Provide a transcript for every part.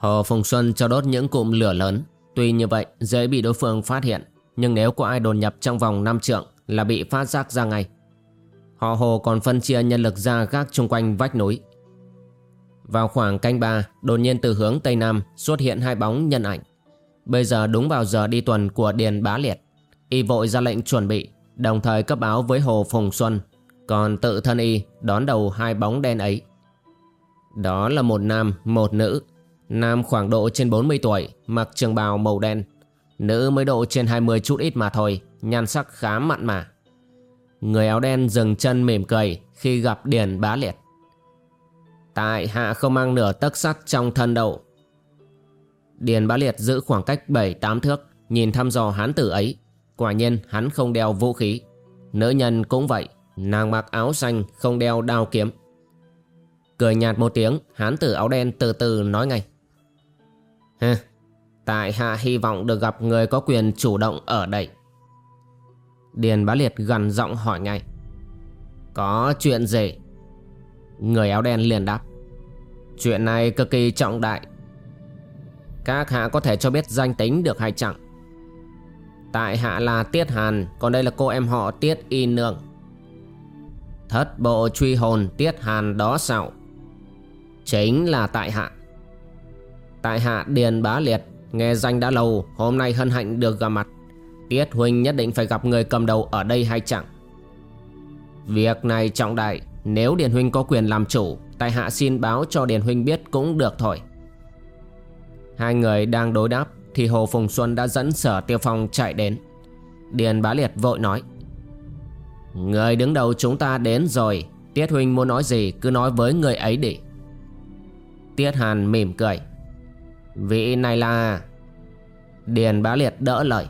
Hồ Phùng Xuân cho đốt những cụm lửa lớn. Tuy như vậy dễ bị đối phương phát hiện Nhưng nếu có ai đồn nhập trong vòng 5 trượng Là bị phát giác ra ngay. Họ Hồ còn phân chia nhân lực ra gác chung quanh vách núi. Vào khoảng canh ba Đột nhiên từ hướng Tây Nam Xuất hiện hai bóng nhân ảnh. Bây giờ đúng vào giờ đi tuần của Điền Bá Liệt. Y vội ra lệnh chuẩn bị Đồng thời cấp báo với Hồ Phùng Xuân. Còn tự thân Y đón đầu hai bóng đen ấy. Đó là một nam, một nữ. Nam khoảng độ trên 40 tuổi, mặc trường bào màu đen. Nữ mới độ trên 20 chút ít mà thôi, nhan sắc khá mặn mà. Người áo đen dừng chân mỉm cười khi gặp Điền Bá Liệt. Tại hạ không mang nửa tấc sắt trong thân đậu. Điền Bá Liệt giữ khoảng cách 7-8 thước, nhìn thăm dò hán tử ấy. Quả nhiên hắn không đeo vũ khí. Nữ nhân cũng vậy, nàng mặc áo xanh không đeo đao kiếm. Cười nhạt một tiếng, hán tử áo đen từ từ nói ngay. Hừ, tại hạ hy vọng được gặp người có quyền chủ động ở đây. Điền bá liệt gần giọng hỏi ngay. Có chuyện gì? Người áo đen liền đáp. Chuyện này cực kỳ trọng đại. Các hạ có thể cho biết danh tính được hay chẳng? Tại hạ là Tiết Hàn, còn đây là cô em họ Tiết Y Nương. Thất bộ truy hồn Tiết Hàn đó sao? Chính là tại hạ. Tại hạ Điền Bá Liệt, Nghe danh đã lâu, Hôm nay hân hạnh được gặp mặt. Tiết Huynh nhất định phải gặp người cầm đầu ở đây hay chẳng? Việc này trọng đại, Nếu Điền Huynh có quyền làm chủ, Tại hạ xin báo cho Điền Huynh biết cũng được thôi. Hai người đang đối đáp, Thì Hồ Phùng Xuân đã dẫn sở tiêu phong chạy đến. Điền Bá Liệt vội nói, Người đứng đầu chúng ta đến rồi, Tiết Huynh muốn nói gì cứ nói với người ấy đi. Tiết Hàn mỉm cười Vị này là Điền Bá Liệt đỡ lời.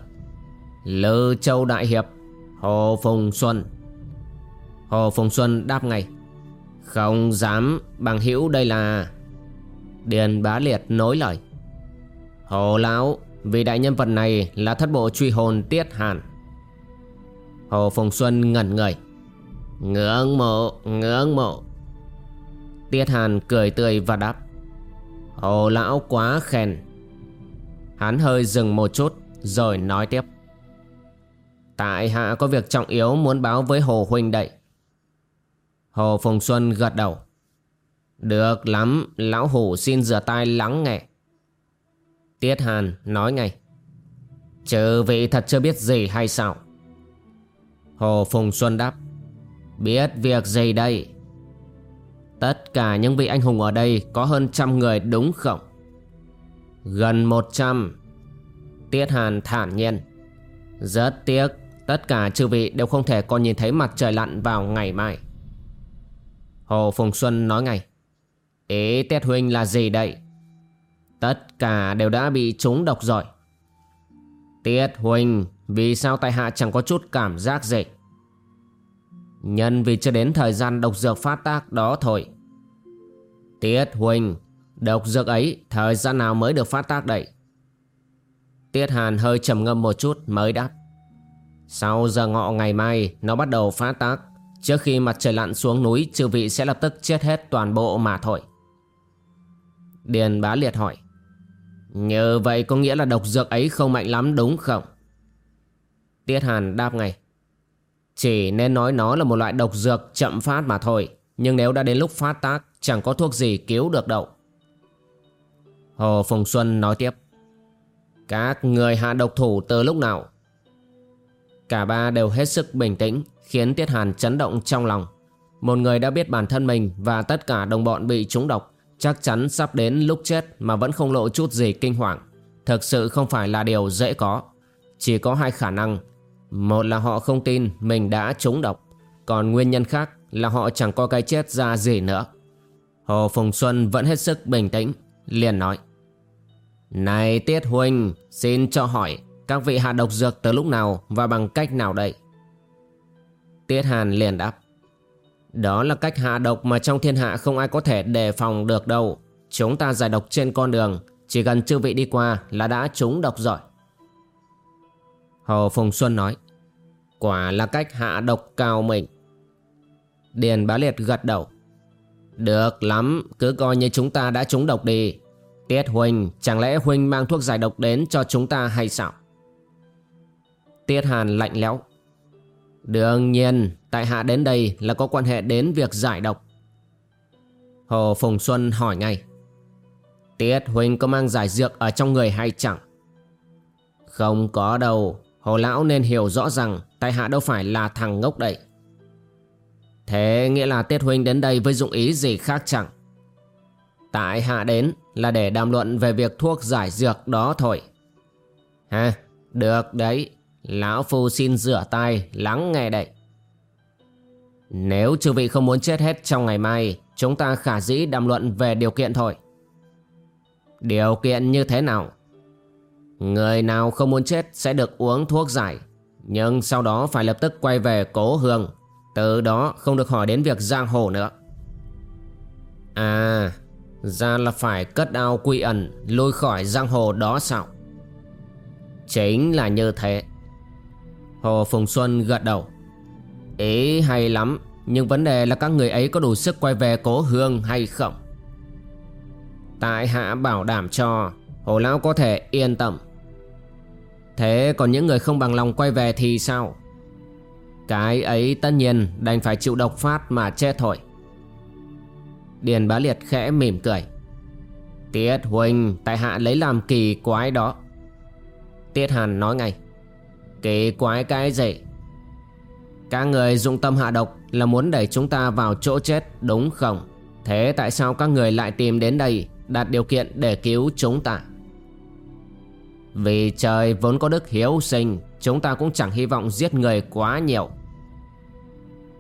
Lư Châu Đại Hiệp, Hồ Phùng Xuân. Hồ Phùng Xuân đáp ngay. Không dám bằng hữu đây là Điền Bá Liệt nối lời. Hồ Lão Vì đại nhân vật này là thất bộ truy hồn Tiết Hàn. Hồ Phùng Xuân ngẩn người. Ngưỡng mộ Ngưỡng mộ. Tiết Hàn cười tươi và đáp. Hồ lão quá khen. Hắn hơi dừng một chút, Rồi nói tiếp. Tại hạ có việc trọng yếu muốn báo với Hồ Huynh đậy Hồ Phùng Xuân gật đầu. Được lắm, Lão Hủ xin rửa tay lắng nghe. Tiết Hàn nói ngay. Trừ vị thật chưa biết gì hay sao? Hồ Phùng Xuân đáp. Biết việc gì đây? Tất cả những vị anh hùng ở đây có hơn trăm người, đúng không? Gần một trăm Tiết Hàn thản nhiên Rất tiếc, Tất cả chư vị đều không thể còn nhìn thấy mặt trời lặn vào ngày mai Hồ Phùng Xuân nói ngay Ý Tiết Huynh là gì đây? Tất cả đều đã bị trúng độc rồi Tiết Huynh, Vì sao tại hạ chẳng có chút cảm giác gì? Nhân vì chưa đến thời gian độc dược phát tác đó thôi. Tiết Huynh Độc dược ấy, thời gian nào mới được phát tác đậy Tiết Hàn hơi trầm ngâm một chút mới đáp. Sau giờ ngọ ngày mai, Nó bắt đầu phát tác. Trước khi mặt trời lặn xuống núi, Chư vị sẽ lập tức chết hết toàn bộ mà thôi. Điền bá liệt hỏi. Như vậy có nghĩa là độc dược ấy không mạnh lắm đúng không? Tiết Hàn đáp ngay chỉ nên nói nó là một loại độc dược chậm phát mà thôi Nhưng nếu đã đến lúc phát tác, Chẳng có thuốc gì cứu được đâu Hồ Phùng Xuân nói tiếp Các người hạ độc thủ từ lúc nào Cả ba đều hết sức bình tĩnh, Khiến Tiết Hàn chấn động trong lòng một người đã biết bản thân mình và tất cả đồng bọn bị trúng độc, chắc chắn sắp đến lúc chết mà vẫn không lộ chút gì kinh hoàng. Thực sự không phải là điều dễ có. Chỉ có hai khả năng. Một là họ không tin mình đã trúng độc. Còn nguyên nhân khác là họ chẳng có cái chết ra gì nữa. Hồ Phùng Xuân vẫn hết sức bình tĩnh, liền nói. Này Tiết Huynh, xin cho hỏi, các vị hạ độc dược từ lúc nào và bằng cách nào đây? Tiết Hàn liền đáp. Đó là cách hạ độc mà trong thiên hạ không ai có thể đề phòng được đâu. Chúng ta giải độc trên con đường, chỉ cần chư vị đi qua là đã trúng độc rồi. Hồ Phùng Xuân nói. Quả là cách hạ độc cao mình. Điền Bá Liệt gật đầu. Được lắm, cứ coi như chúng ta đã trúng độc đi. Tiết Huynh, chẳng lẽ Huynh mang thuốc giải độc đến cho chúng ta hay sao? Tiết Hàn lạnh lẽo. Đương nhiên, tại hạ đến đây là có quan hệ đến việc giải độc. Hồ Phùng Xuân hỏi ngay. Tiết Huynh có mang giải dược ở trong người hay chẳng? Không có đâu, Hồ Lão nên hiểu rõ rằng tại hạ đâu phải là thằng ngốc đậy. Thế nghĩa là Tiết Huynh đến đây với dụng ý gì khác chẳng? Tại hạ đến là để đàm luận về việc thuốc giải dược đó thôi. Ha, được đấy, Lão Phu xin rửa tay, lắng nghe đây. Nếu chư vị không muốn chết hết trong ngày mai, chúng ta khả dĩ đàm luận về điều kiện thôi. Điều kiện như thế nào? Người nào không muốn chết sẽ được uống thuốc giải, nhưng sau đó phải lập tức quay về cố hương, từ đó không được hỏi đến việc giang hồ nữa. À, ra là phải cất ao quy ẩn, lôi khỏi giang hồ đó sao? Chính là như thế. Hồ Phùng Xuân gật đầu Ý hay lắm Nhưng vấn đề là các người ấy có đủ sức quay về cố hương hay không Tại hạ bảo đảm cho Hồ Lão có thể yên tâm Thế còn những người không bằng lòng quay về thì sao? Cái ấy tất nhiên đành phải chịu độc phát mà chết thôi Điền bá liệt khẽ mỉm cười. Tiết Huynh tại hạ lấy làm kỳ quái đó. Tiết Hàn nói ngay. Kỳ quái cái gì? Các người dụng tâm hạ độc Là muốn đẩy chúng ta vào chỗ chết, đúng không? Thế tại sao các người lại tìm đến đây Đạt điều kiện để cứu chúng ta? Vì trời vốn có đức hiếu sinh, Chúng ta cũng chẳng hy vọng giết người quá nhiều.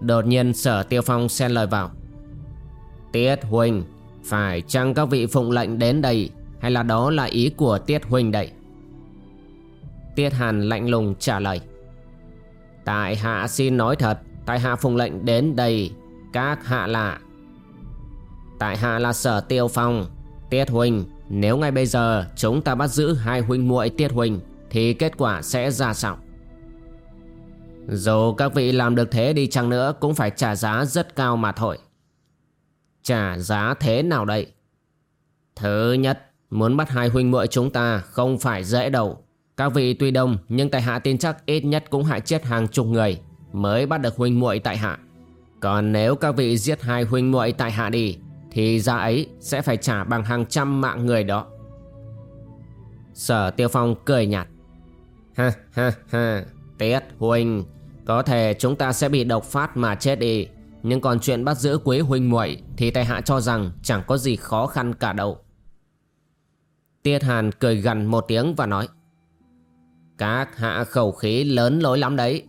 Đột nhiên sở tiêu phong xen lời vào. Tiết Huynh Phải chăng các vị phụng lệnh đến đây, Hay là đó là ý của Tiết Huynh đây? Tiết Hàn lạnh lùng trả lời. Tại hạ xin nói thật, Tại hạ phụng lệnh đến đây, Các hạ lạ Tại hạ là sở tiêu phong, Tiết huynh nếu ngay bây giờ chúng ta bắt giữ hai huynh muội Tiết huynh Thì kết quả sẽ ra sao? Dù các vị làm được thế đi chăng nữa Cũng phải trả giá rất cao mà thôi. Trả giá thế nào đây? Thứ nhất, Muốn bắt hai huynh muội chúng ta Không phải dễ đâu. Các vị tuy đông, nhưng tại hạ tin chắc ít nhất cũng hại chết hàng chục người mới bắt được huynh muội tại hạ. Còn nếu các vị giết hai huynh muội tại hạ đi thì giá ấy sẽ phải trả bằng hàng trăm mạng người đó. Sở Tiêu Phong cười nhạt. Ha ha ha, Tiết huynh, có thể chúng ta sẽ bị độc phát mà chết đi. Nhưng còn chuyện bắt giữ quý huynh muội thì tại hạ cho rằng chẳng có gì khó khăn cả đâu. Tiết Hàn cười gần một tiếng và nói. Các hạ khẩu khí lớn lối lắm đấy.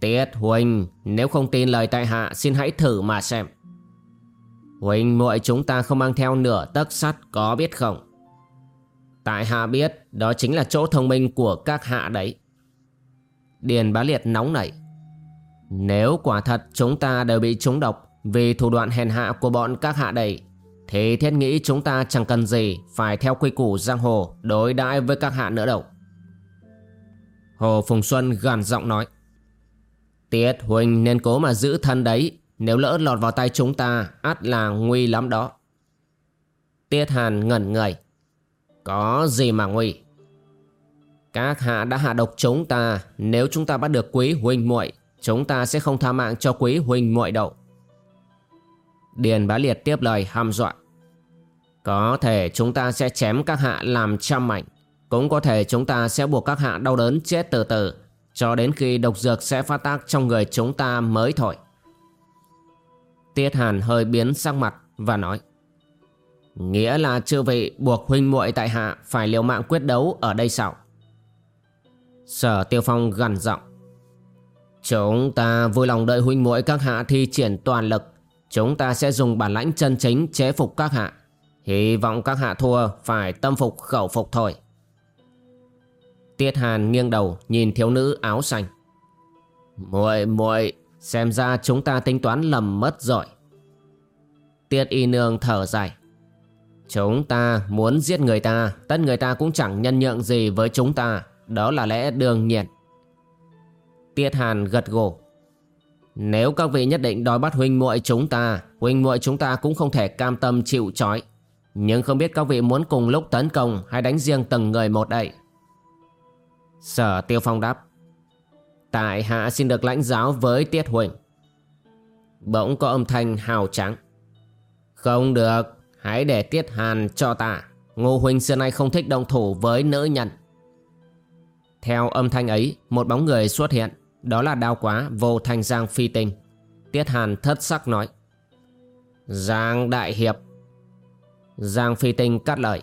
Tiết Huỳnh, nếu không tin lời tại hạ xin hãy thử mà xem. Huỳnh muội chúng ta không mang theo nửa tấc sắt, có biết không? Tại hạ biết, đó chính là chỗ thông minh của các hạ đấy. Điền bá liệt nóng nảy. Nếu quả thật chúng ta đều bị trúng độc vì thủ đoạn hèn hạ của bọn các hạ đầy thì thiết nghĩ chúng ta chẳng cần gì phải theo quy củ giang hồ đối đãi với các hạ nữa đâu. Hồ Phùng Xuân gàn giọng nói Tiết huynh nên cố mà giữ thân đấy nếu lỡ lọt vào tay chúng ta át là nguy lắm đó. Tiết Hàn ngẩn người. Có gì mà nguy? Các hạ đã hạ độc chúng ta. Nếu chúng ta bắt được quý huynh muội, Chúng ta sẽ không tha mạng cho quý huynh muội đâu. Điền bá liệt tiếp lời hăm dọa. Có thể chúng ta sẽ chém các hạ làm trăm mảnh. Cũng có thể chúng ta sẽ buộc các hạ đau đớn chết từ từ. Cho đến khi độc dược sẽ phát tác trong người chúng ta mới thôi. Tiết Hàn hơi biến sắc mặt và nói, Nghĩa là chư vị buộc huynh muội tại hạ phải liều mạng quyết đấu ở đây sao? Sở Tiêu Phong gằn giọng, Chúng ta vui lòng đợi huynh muội các hạ thi triển toàn lực. Chúng ta sẽ dùng bản lãnh chân chính chế phục các hạ. Hy vọng các hạ thua phải tâm phục khẩu phục thôi. Tiết Hàn nghiêng đầu nhìn thiếu nữ áo xanh, muội muội xem ra chúng ta tính toán lầm mất rồi. Tiết y nương thở dài. Chúng ta muốn giết người ta, Tất người ta cũng chẳng nhân nhượng gì với chúng ta. Đó là lẽ đương nhiên. Tiết Hàn gật gù. Nếu các vị nhất định đòi bắt huynh muội chúng ta, Huynh muội chúng ta cũng không thể cam tâm chịu trói. Nhưng không biết các vị muốn cùng lúc tấn công Hay đánh riêng từng người một đây? Sở Tiêu Phong đáp. Tại hạ xin được lãnh giáo với Tiết Huỳnh. Bỗng có âm thanh hào trắng. Không được, Hãy để Tiết Hàn cho ta. Ngô Huỳnh xưa nay không thích đồng thủ với nữ nhân. Theo âm thanh ấy, Một bóng người xuất hiện. Đó là đao quá vô thanh Giang Phi Tinh. Tiết Hàn thất sắc nói. Giang Đại Hiệp. Giang Phi Tinh cắt lời.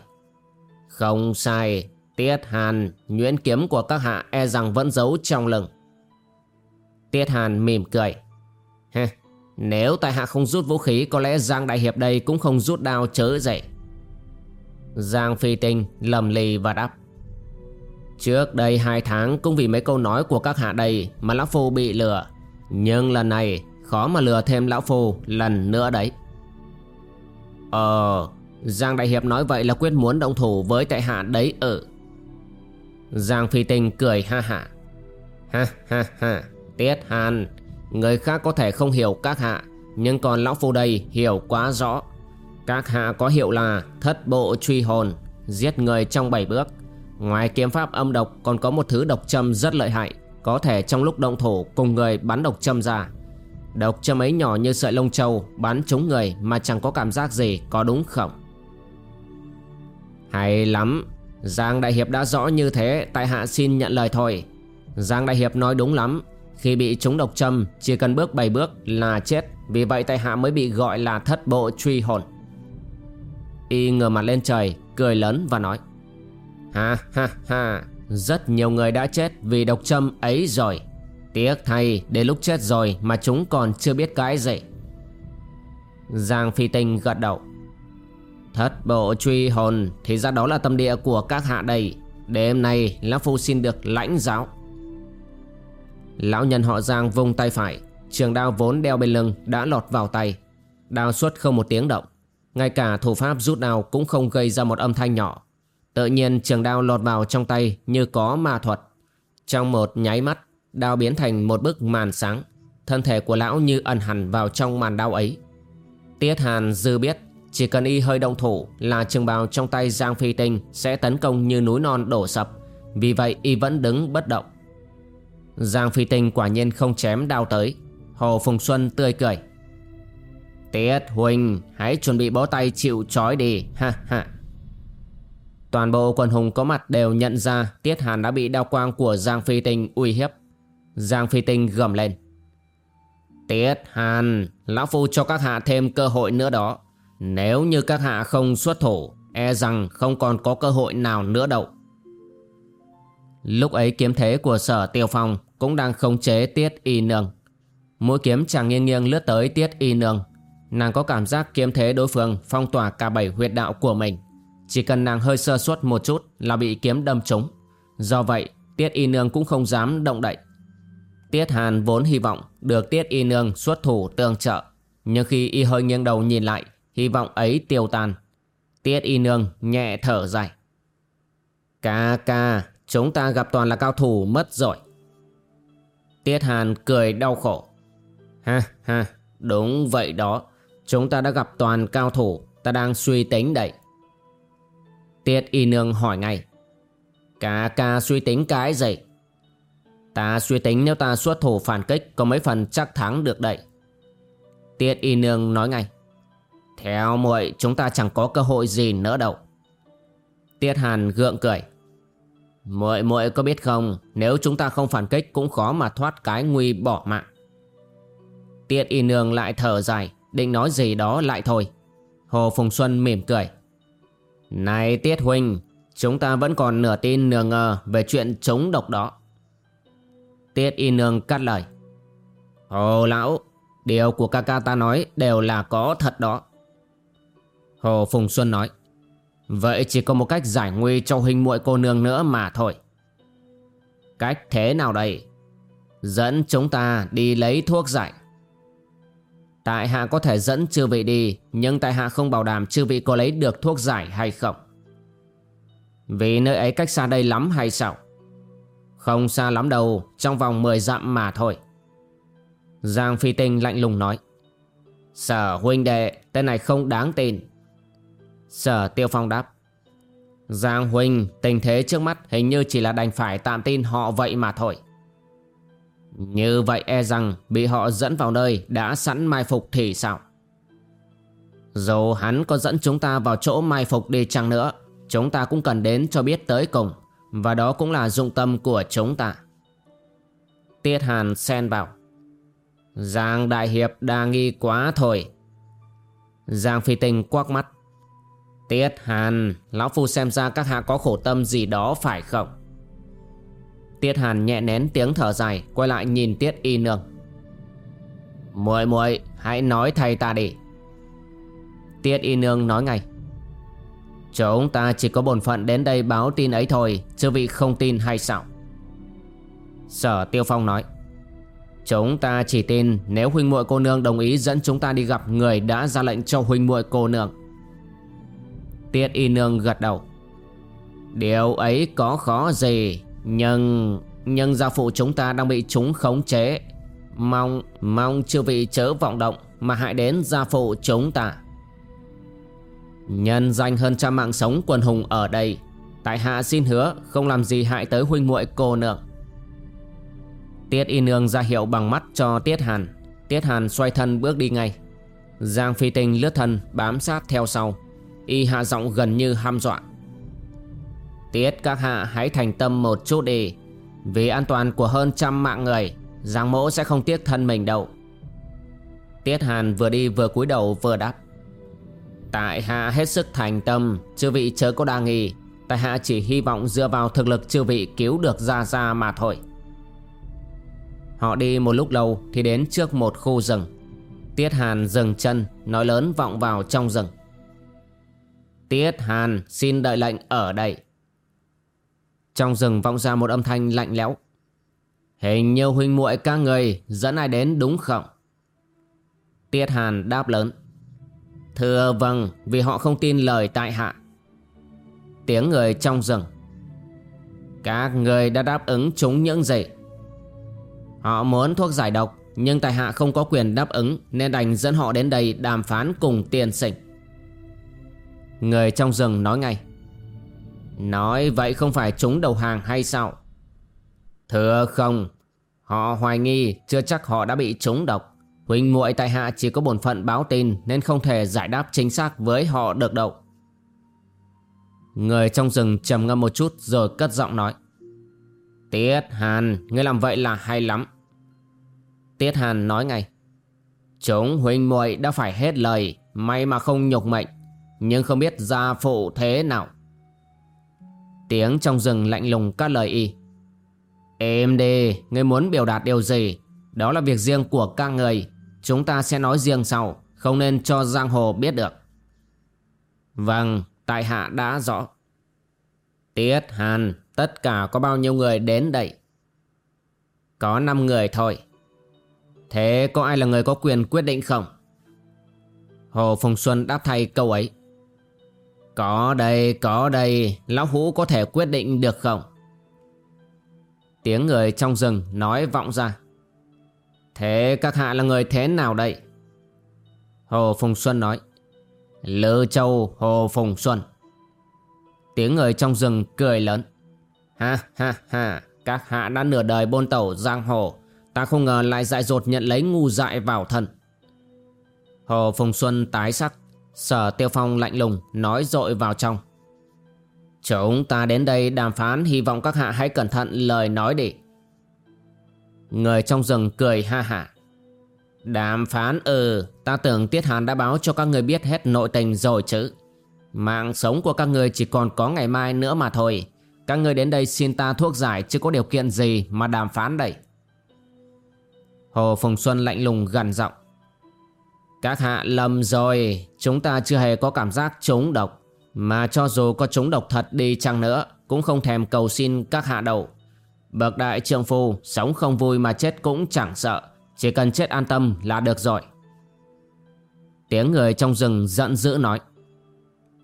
Không sai, Tiết Hàn, Nhuyễn kiếm của các hạ e rằng vẫn giấu trong lưng. Tiết Hàn mỉm cười. Heh nếu tại hạ không rút vũ khí, Có lẽ Giang Đại Hiệp đây cũng không rút đao chớ dậy. Giang Phi Tinh lầm lì và đáp. Trước đây hai tháng cũng vì mấy câu nói của các hạ đây Mà Lão Phu bị lừa, Nhưng lần này khó mà lừa thêm Lão Phu lần nữa đấy. Ờ Giang Đại Hiệp nói vậy là quyết muốn động thủ với tại hạ đấy ừ Giang Phi Tinh cười ha ha Ha ha ha. Tiết Hàn. Người khác có thể không hiểu các hạ, Nhưng còn lão phu đây hiểu quá rõ. Các hạ có hiệu là thất bộ truy hồn, Giết người trong bảy bước. Ngoài kiếm pháp âm độc, còn có một thứ độc châm rất lợi hại, Có thể trong lúc động thủ cùng người bắn độc châm ra. Độc châm ấy nhỏ như sợi lông châu Bắn trúng người mà chẳng có cảm giác gì có đúng không? Hay lắm, Giang Đại Hiệp đã rõ như thế, Tại hạ xin nhận lời thôi. Giang Đại Hiệp nói đúng lắm khi bị trúng độc châm, Chỉ cần bước 7 bước là chết. Vì vậy tại hạ mới bị gọi là thất bộ truy hồn. Y ngửa mặt lên trời, Cười lớn và nói, Ha ha ha, Rất nhiều người đã chết vì độc châm ấy rồi. Tiếc thay, đến lúc chết rồi Mà chúng còn chưa biết cái gì. Giang Phi Tinh gật đầu, Thất bộ truy hồn Thì ra đó là tâm địa của các hạ đây Đêm nay, Lão Phu xin được lãnh giáo. Lão nhân họ Giang vung tay phải, Trường đao vốn đeo bên lưng đã lọt vào tay. Đao xuất không một tiếng động, Ngay cả thủ pháp rút đao cũng không gây ra một âm thanh nhỏ. Tự nhiên trường đao lọt vào trong tay như có ma thuật. Trong một nháy mắt, Đao biến thành một bức màn sáng, Thân thể của lão như ẩn hẳn vào trong màn đao ấy. Tiết Hàn dư biết, Chỉ cần y hơi động thủ là trường bào trong tay Giang Phi Tinh Sẽ tấn công như núi non đổ sập. Vì vậy y vẫn đứng bất động. Giang Phi Tinh quả nhiên không chém đao tới. Hồ Phùng Xuân tươi cười. Tiết Huỳnh, Hãy chuẩn bị bó tay chịu trói đi. Ha ha. Toàn bộ quần hùng có mặt đều nhận ra Tiết Hàn đã bị đao quang của Giang Phi Tinh uy hiếp. Giang Phi Tinh gầm lên. Tiết Hàn, Lão Phu cho các hạ thêm cơ hội nữa đó. Nếu như các hạ không xuất thủ E rằng không còn có cơ hội nào nữa đâu. Lúc ấy kiếm thế của sở tiêu phong cũng đang khống chế tiết y nương. Mũi kiếm chàng nghiêng nghiêng lướt tới tiết y nương. Nàng có cảm giác kiếm thế đối phương phong tỏa cả bảy huyệt đạo của mình. Chỉ cần nàng hơi sơ suất một chút là bị kiếm đâm trúng. Do vậy, tiết y nương cũng không dám động đậy. Tiết Hàn vốn hy vọng được Tiết Y Nương xuất thủ tương trợ. Nhưng khi y hơi nghiêng đầu nhìn lại, hy vọng ấy tiêu tan. Tiết Y Nương nhẹ thở dài. Ca ca, chúng ta gặp toàn là cao thủ mất rồi. Tiết Hàn cười đau khổ. Ha ha, đúng vậy đó. Chúng ta đã gặp toàn cao thủ, ta đang suy tính đấy. Tiết Y Nương hỏi ngay. Cả ca suy tính cái gì? Ta suy tính nếu ta xuất thủ phản kích có mấy phần chắc thắng được đấy. Tiết Y Nương nói ngay. Theo muội chúng ta chẳng có cơ hội gì nữa đâu. Tiết Hàn gượng cười. Muội muội có biết không, nếu chúng ta không phản kích cũng khó mà thoát cái nguy bỏ mạng. Tiết y nương lại thở dài. định nói gì đó lại thôi. Hồ Phùng Xuân mỉm cười. Này Tiết Huynh, chúng ta vẫn còn nửa tin nửa ngờ về chuyện chống độc đó. Tiết Y Nương cắt lời. Hồ Lão, điều của ca ca ta nói đều là có thật đó. Hồ Phùng Xuân nói. Vậy chỉ có một cách giải nguy cho huynh muội cô nương nữa mà thôi. Cách thế nào đây? Dẫn chúng ta đi lấy thuốc giải. Tại hạ có thể dẫn chư vị đi, Nhưng tại hạ không bảo đảm chư vị có lấy được thuốc giải hay không Vì nơi ấy cách xa đây lắm hay sao Không xa lắm đâu, Trong vòng 10 dặm mà thôi Giang Phi Tinh lạnh lùng nói Sở huynh đệ, Tên này không đáng tin Sở Tiêu Phong đáp Giang huynh tình thế trước mắt Hình như chỉ là đành phải tạm tin họ vậy mà thôi như vậy e rằng bị họ dẫn vào nơi đã sẵn mai phục thì sao? Dù hắn có dẫn chúng ta vào chỗ mai phục đi chăng nữa, chúng ta cũng cần đến cho biết tới cùng, và đó cũng là dụng tâm của chúng ta. Tiết Hàn xen vào. Giang Đại Hiệp đa nghi quá thôi. Giang Phi Tinh quắc mắt. Tiết Hàn, Lão Phu xem ra các hạ có khổ tâm gì đó phải không? Tiết Hàn nhẹ nén tiếng thở dài Quay lại nhìn Tiết Y Nương. Muội muội hãy nói thay ta đi. Tiết Y Nương nói ngay. Chúng ta chỉ có bổn phận đến đây báo tin ấy thôi Chứ vị không tin hay sao? Sở Tiêu Phong nói. Chúng ta chỉ tin nếu huynh muội cô nương đồng ý dẫn chúng ta đi gặp người đã ra lệnh cho huynh muội cô nương. Tiết y nương gật đầu. Điều ấy có khó gì, nhưng... Nhưng gia phụ chúng ta đang bị chúng khống chế. Mong... Mong chưa vị chớ vọng động Mà hại đến gia phụ chúng ta. Nhân danh hơn trăm mạng sống quần hùng ở đây Tại hạ xin hứa Không làm gì hại tới huynh muội cô nương. Tiết y nương ra hiệu bằng mắt cho Tiết Hàn. Tiết Hàn xoay thân bước đi ngay. Giang phi tinh lướt thân bám sát theo sau. Y hạ giọng gần như ham dọa. Tiết các hạ hãy thành tâm một chút đi. Vì an toàn của hơn trăm mạng người, Giang mỗ sẽ không tiếc thân mình đâu. Tiết Hàn vừa đi vừa cúi đầu vừa đáp. Tại hạ hết sức thành tâm, Chư vị chớ có đa nghi. Tại hạ chỉ hy vọng dựa vào thực lực chư vị cứu được ra ra mà thôi. Họ đi một lúc lâu thì đến trước một khu rừng. Tiết Hàn dừng chân, nói lớn vọng vào trong rừng. Tiết Hàn xin đợi lệnh ở đây trong rừng vọng ra một âm thanh lạnh lẽo. Hình như huynh muội các người dẫn ai đến đúng không? Tiết Hàn đáp lớn. Thưa vâng, vì họ không tin lời tại hạ. Tiếng người trong rừng. Các người đã đáp ứng chúng những gì? Họ muốn thuốc giải độc, nhưng tại hạ không có quyền đáp ứng nên đành dẫn họ đến đây đàm phán cùng tiên sinh. Người trong rừng nói ngay. Nói vậy không phải chúng đầu hàng hay sao? Thưa không, họ hoài nghi chưa chắc họ đã bị trúng độc. Huynh muội tại hạ chỉ có bổn phận báo tin nên không thể giải đáp chính xác với họ được đâu. Người trong rừng trầm ngâm một chút rồi cất giọng nói. Tiết Hàn, ngươi làm vậy là hay lắm. Tiết Hàn nói ngay. Chúng huynh muội đã phải hết lời, may mà không nhục mệnh, nhưng không biết gia phụ thế nào. Tiếng trong rừng lạnh lùng các lời y. Em đi, ngươi muốn biểu đạt điều gì? Đó là việc riêng của các người. Chúng ta sẽ nói riêng sau Không nên cho giang hồ biết được. Vâng, tại hạ đã rõ. Tiết Hàn Tất cả có bao nhiêu người đến đây? Có 5 người thôi. Thế có ai là người có quyền quyết định không? Hồ Phùng Xuân đáp thay câu ấy có đây, có đây, Lão Hũ có thể quyết định được không? Tiếng người trong rừng nói vọng ra. Thế các hạ là người thế nào đây? Hồ Phùng Xuân nói. Lư Châu Hồ Phùng Xuân. Tiếng người trong rừng cười lớn. Ha ha ha, các hạ đã nửa đời bôn tẩu giang hồ. Ta không ngờ lại dại dột nhận lấy ngu dại vào thân. Hồ Phùng Xuân tái sắc Sở Tiêu Phong lạnh lùng nói dội vào trong. Chúng ta đến đây đàm phán, hy vọng các hạ hãy cẩn thận lời nói đi. Người trong rừng cười ha hả. Đàm phán ừ Ta tưởng Tiết Hàn đã báo cho các người biết hết nội tình rồi chứ Mạng sống của các người chỉ còn có ngày mai nữa mà thôi Các người đến đây xin ta thuốc giải Chứ có điều kiện gì mà đàm phán đây Hồ Phùng Xuân lạnh lùng gần giọng các hạ lầm rồi. Chúng ta chưa hề có cảm giác trúng độc. Mà cho dù có trúng độc thật đi chăng nữa, Cũng không thèm cầu xin các hạ đâu. Bậc đại trượng phu, Sống không vui mà chết cũng chẳng sợ. Chỉ cần chết an tâm là được rồi. Tiếng người trong rừng giận dữ nói.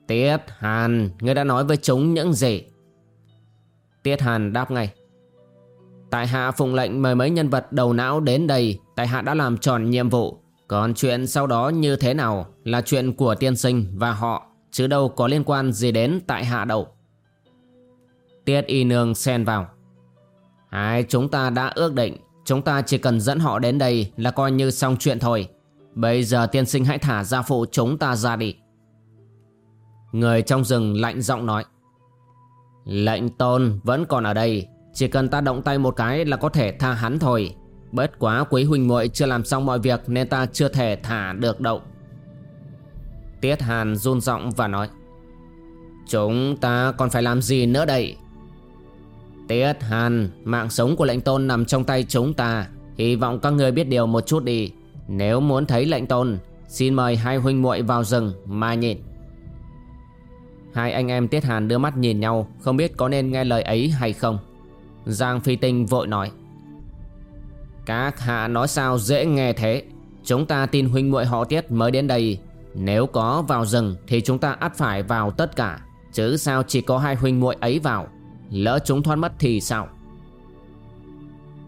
Tiết Hàn, Ngươi đã nói với chúng những gì? Tiết Hàn đáp ngay. Tại hạ phụng lệnh mời mấy nhân vật đầu não đến đây. Tại hạ đã làm tròn nhiệm vụ. Còn chuyện sau đó như thế nào Là chuyện của tiên sinh và họ, Chứ đâu có liên quan gì đến tại hạ đâu. Tiết y nương xen vào. Hai chúng ta đã ước định, Chúng ta chỉ cần dẫn họ đến đây Là coi như xong chuyện thôi. Bây giờ tiên sinh hãy thả gia phụ chúng ta ra đi. Người trong rừng lạnh giọng nói. Lệnh tôn vẫn còn ở đây, Chỉ cần ta động tay một cái là có thể tha hắn thôi. Bất quá quý huynh muội chưa làm xong mọi việc Nên ta chưa thể thả được động Tiết Hàn run giọng và nói, Chúng ta còn phải làm gì nữa đây? Tiết Hàn, Mạng sống của lệnh tôn nằm trong tay chúng ta. Hy vọng các người biết điều một chút đi. Nếu muốn thấy lệnh tôn, Xin mời hai huynh muội vào rừng mà nhìn Hai anh em Tiết Hàn đưa mắt nhìn nhau, Không biết có nên nghe lời ấy hay không. Giang Phi Tinh vội nói các hạ nói sao dễ nghe thế? Chúng ta tin huynh muội họ Tiết mới đến đây. Nếu có vào rừng Thì chúng ta ắt phải vào tất cả, Chứ sao chỉ có hai huynh muội ấy vào? Lỡ chúng thoát mất thì sao?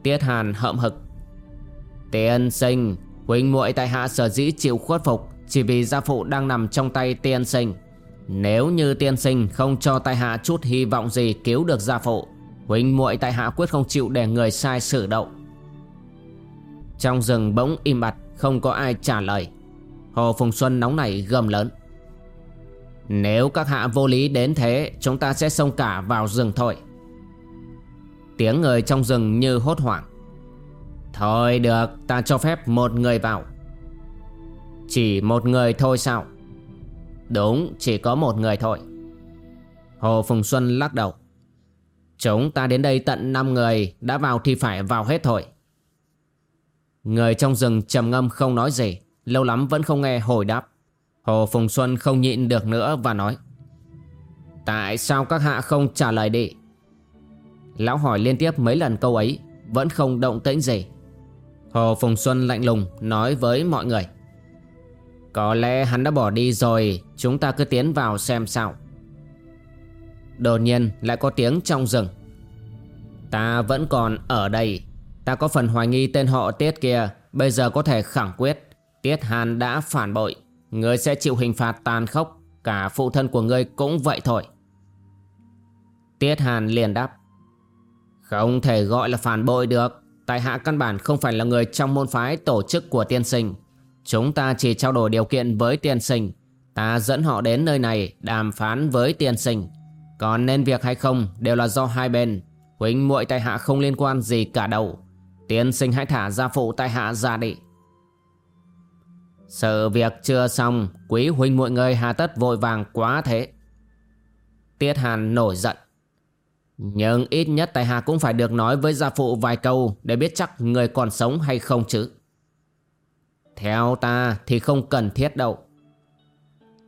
Tiết Hàn hậm hực. Tiên sinh, Huynh muội tại hạ sở dĩ chịu khuất phục Chỉ vì gia phụ đang nằm trong tay tiên sinh. Nếu như tiên sinh không cho tại hạ chút hy vọng gì cứu được gia phụ, Huynh muội tại hạ quyết không chịu để người sai xử động. Trong rừng bỗng im bặt, Không có ai trả lời. Hồ Phùng Xuân nóng nảy gầm lớn. Nếu các hạ vô lý đến thế, Chúng ta sẽ xông cả vào rừng thôi. Tiếng người trong rừng như hốt hoảng. Thôi được, ta cho phép một người vào. Chỉ một người thôi sao? Đúng, chỉ có một người thôi. Hồ Phùng Xuân lắc đầu. Chúng ta đến đây tận 5 người, Đã vào thì phải vào hết thôi. Người trong rừng trầm ngâm không nói gì, Lâu lắm vẫn không nghe hồi đáp. Hồ Phùng Xuân không nhịn được nữa và nói, Tại sao các hạ không trả lời đi? Lão hỏi liên tiếp mấy lần câu ấy, Vẫn không động tĩnh gì. Hồ Phùng Xuân lạnh lùng nói với mọi người, có lẽ hắn đã bỏ đi rồi, Chúng ta cứ tiến vào xem sao. Đột nhiên lại có tiếng trong rừng. Ta vẫn còn ở đây Ta có phần hoài nghi tên họ Tiết kia, Bây giờ có thể khẳng quyết. Tiết Hàn đã phản bội. Ngươi sẽ chịu hình phạt tàn khốc. Cả phụ thân của ngươi cũng vậy thôi. Tiết Hàn liền đáp. Không thể gọi là phản bội được. Tại hạ căn bản không phải là người trong môn phái tổ chức của tiên sinh. Chúng ta chỉ trao đổi điều kiện với tiên sinh. Ta dẫn họ đến nơi này đàm phán với tiên sinh. Còn nên việc hay không đều là do hai bên. Huynh muội tại hạ không liên quan gì cả đâu. Tiên sinh hãy thả gia phụ tại hạ ra đi. Sự việc chưa xong, Quý huynh muội người hà tất vội vàng quá thế. Tiết Hàn nổi giận. Nhưng ít nhất tại hạ cũng phải được nói với gia phụ vài câu Để biết chắc người còn sống hay không chứ. Theo ta thì không cần thiết đâu.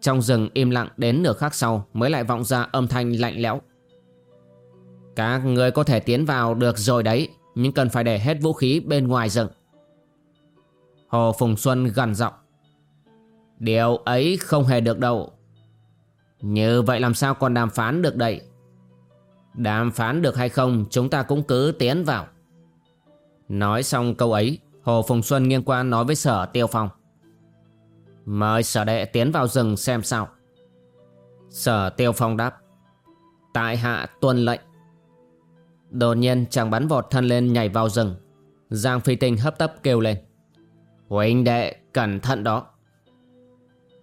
Trong rừng im lặng đến nửa khắc sau Mới lại vọng ra âm thanh lạnh lẽo. Các người có thể tiến vào được rồi đấy. Nhưng cần phải để hết vũ khí bên ngoài rừng. Hồ Phùng Xuân gần giọng. Điều ấy không hề được đâu. Như vậy làm sao còn đàm phán được đây? Đàm phán được hay không, Chúng ta cũng cứ tiến vào. Nói xong câu ấy, Hồ Phùng Xuân nghiêng qua nói với sở Tiêu Phong. Mời sở đệ tiến vào rừng xem sao. Sở Tiêu Phong đáp. Tại hạ tuân lệnh. Đột nhiên chàng bắn vọt thân lên nhảy vào rừng. Giang Phi Tinh hấp tấp kêu lên. Huynh đệ cẩn thận đó.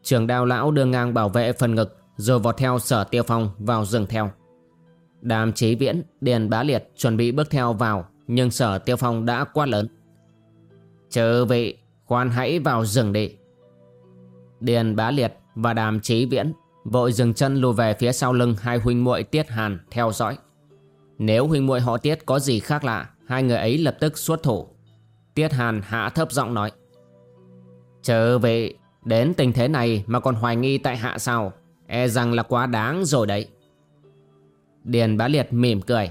Trường đao lão đưa ngang bảo vệ phần ngực Rồi vọt theo sở tiêu phong vào rừng theo. Đàm chí viễn Điền bá liệt chuẩn bị bước theo vào Nhưng sở tiêu phong đã quát lớn. Chư vị, Khoan hãy vào rừng đi. Điền bá liệt và đàm chí viễn Vội dừng chân lùi về phía sau lưng hai huynh muội Tiết Hàn theo dõi. Nếu huynh muội họ Tiết có gì khác lạ, Hai người ấy lập tức xuất thủ. Tiết Hàn hạ thấp giọng nói Chờ vậy Đến tình thế này mà còn hoài nghi tại hạ sao? E rằng là quá đáng rồi đấy. Điền bá liệt mỉm cười,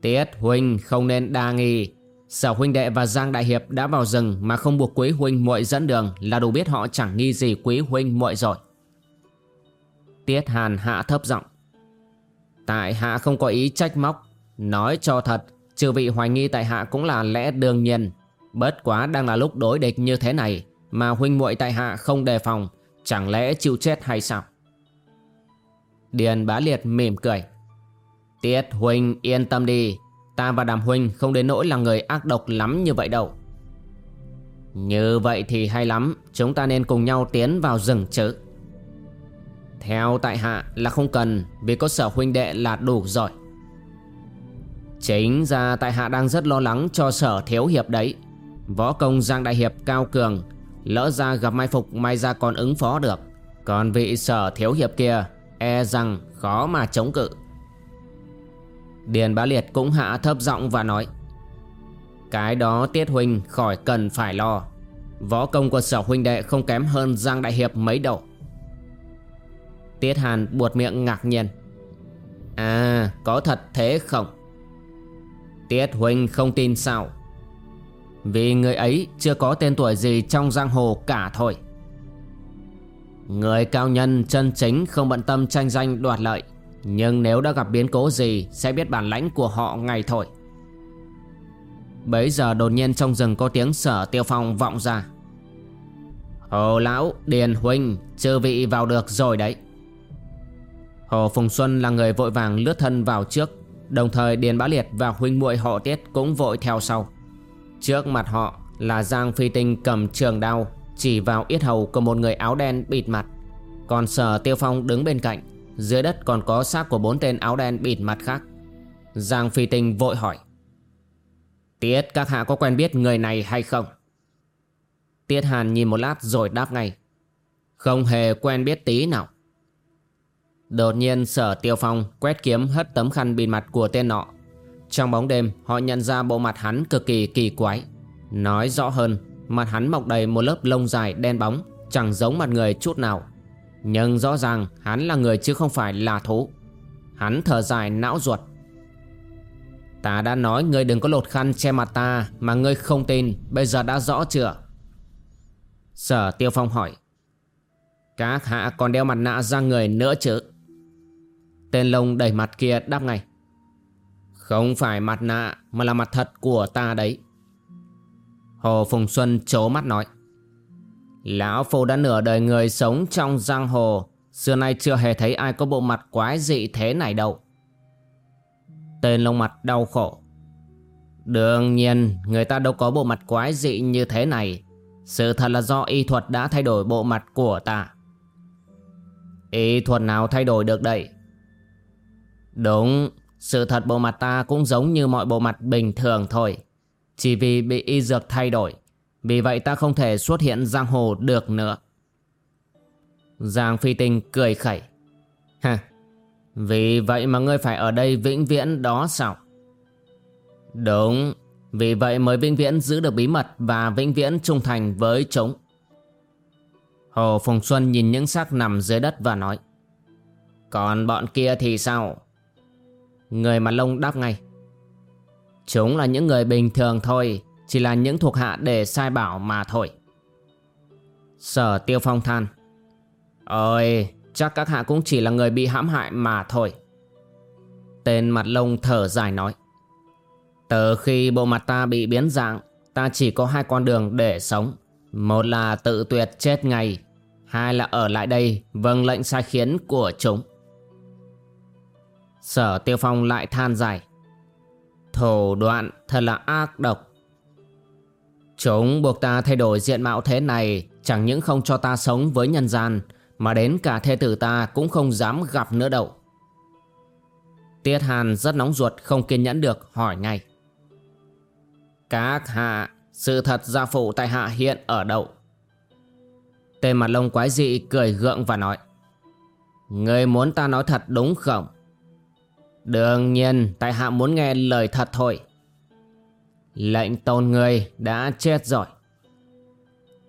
Tiết huynh không nên đa nghi. Sở huynh đệ và Giang Đại Hiệp đã vào rừng Mà không buộc quý huynh muội dẫn đường Là đủ biết họ chẳng nghi gì quý huynh muội rồi. Tiết Hàn hạ thấp giọng Tại hạ không có ý trách móc. Nói cho thật, Trừ vị hoài nghi tại hạ cũng là lẽ đương nhiên. Bất quá đang là lúc đối địch như thế này, Mà huynh muội tại hạ không đề phòng, Chẳng lẽ chịu chết hay sao? Điền bá liệt mỉm cười. Tiết huynh, yên tâm đi. Ta và đàm huynh không đến nỗi là người ác độc lắm như vậy đâu. Như vậy thì hay lắm. Chúng ta nên cùng nhau tiến vào rừng chứ. Theo tại hạ là không cần, Vì có sở huynh đệ là đủ rồi. Chính ra tại hạ đang rất lo lắng cho sở thiếu hiệp đấy. Võ công Giang Đại Hiệp cao cường, Lỡ ra gặp mai phục, mai ra còn ứng phó được. Còn vị sở thiếu hiệp kia E rằng khó mà chống cự. Điền Bá Liệt cũng hạ thấp giọng và nói, Cái đó Tiết Huynh khỏi cần phải lo. Võ công của sở huynh đệ không kém hơn Giang Đại Hiệp mấy độ Tiết Hàn buột miệng ngạc nhiên. À có thật thế không? Tiết Huynh không tin sao? Vì người ấy chưa có tên tuổi gì trong giang hồ cả thôi. Người cao nhân chân chính không bận tâm tranh danh đoạt lợi Nhưng nếu đã gặp biến cố gì Sẽ biết bản lãnh của họ ngay thôi. Bấy giờ đột nhiên trong rừng có tiếng sở tiêu phong vọng ra. Hồ lão, Điền huynh, chư vị vào được rồi đấy. Hồ Phùng Xuân là người vội vàng lướt thân vào trước, Đồng thời Điền Bá Liệt và huynh muội họ Tiết cũng vội theo sau. Trước mặt họ là Giang Phi Tinh cầm trường đao, Chỉ vào yết hầu của một người áo đen bịt mặt. Còn Sở Tiêu Phong đứng bên cạnh, Dưới đất còn có xác của bốn tên áo đen bịt mặt khác. Giang Phi Tinh vội hỏi, Tiết, các hạ có quen biết người này hay không? Tiết Hàn nhìn một lát rồi đáp ngay, Không hề quen biết tí nào. Đột nhiên sở tiêu phong quét kiếm hất tấm khăn bịt mặt của tên nọ. Trong bóng đêm, họ nhận ra bộ mặt hắn cực kỳ kỳ quái. Nói rõ hơn, Mặt hắn mọc đầy một lớp lông dài đen bóng, Chẳng giống mặt người chút nào. Nhưng rõ ràng, hắn là người chứ không phải là thú. Hắn thở dài não ruột. Ta đã nói ngươi đừng có lột khăn che mặt ta Mà ngươi không tin, Bây giờ đã rõ chưa? Sở Tiêu Phong hỏi. Các hạ còn đeo mặt nạ ra người nữa chứ? Tên lông đầy mặt kia đáp ngay. Không phải mặt nạ, Mà là mặt thật của ta đấy. Hồ Phùng Xuân chố mắt nói. Lão Phu đã nửa đời người sống trong giang hồ. Xưa nay chưa hề thấy ai có bộ mặt quái dị thế này đâu. Tên lông mặt đau khổ. Đương nhiên, người ta đâu có bộ mặt quái dị như thế này. Sự thật là do y thuật đã thay đổi bộ mặt của ta. Y thuật nào thay đổi được đây? Đúng, Sự thật bộ mặt ta cũng giống như mọi bộ mặt bình thường thôi. Chỉ vì bị y dược thay đổi, Vì vậy ta không thể xuất hiện giang hồ được nữa. Giang Phi Tinh cười khẩy. Ha Vì vậy mà ngươi phải ở đây vĩnh viễn đó sao? Đúng, Vì vậy mới vĩnh viễn giữ được bí mật Và vĩnh viễn trung thành với chúng. Hồ Phùng Xuân nhìn những xác nằm dưới đất và nói, Còn bọn kia thì sao? Người mặt lông đáp ngay. Chúng là những người bình thường thôi, Chỉ là những thuộc hạ để sai bảo mà thôi. Sở tiêu phong than. Ôi, Chắc các hạ cũng chỉ là người bị hãm hại mà thôi. Tên mặt lông thở dài nói. Từ khi bộ mặt ta bị biến dạng, Ta chỉ có hai con đường để sống. Một là tự tuyệt chết ngay, Hai là ở lại đây Vâng lệnh sai khiến của chúng. Sở Tiêu Phong lại than dài. Thủ đoạn thật là ác độc. Chúng buộc ta thay đổi diện mạo thế này, Chẳng những không cho ta sống với nhân gian, Mà đến cả thê tử ta cũng không dám gặp nữa đâu. Tiết Hàn rất nóng ruột, không kiên nhẫn được, hỏi ngay. Các hạ, Sự thật gia phụ tại hạ hiện ở đâu? Tên mặt lông quái dị cười gượng và nói. Người muốn ta nói thật đúng không? Đương nhiên, tại hạ muốn nghe lời thật thôi. Lệnh tôn người đã chết rồi.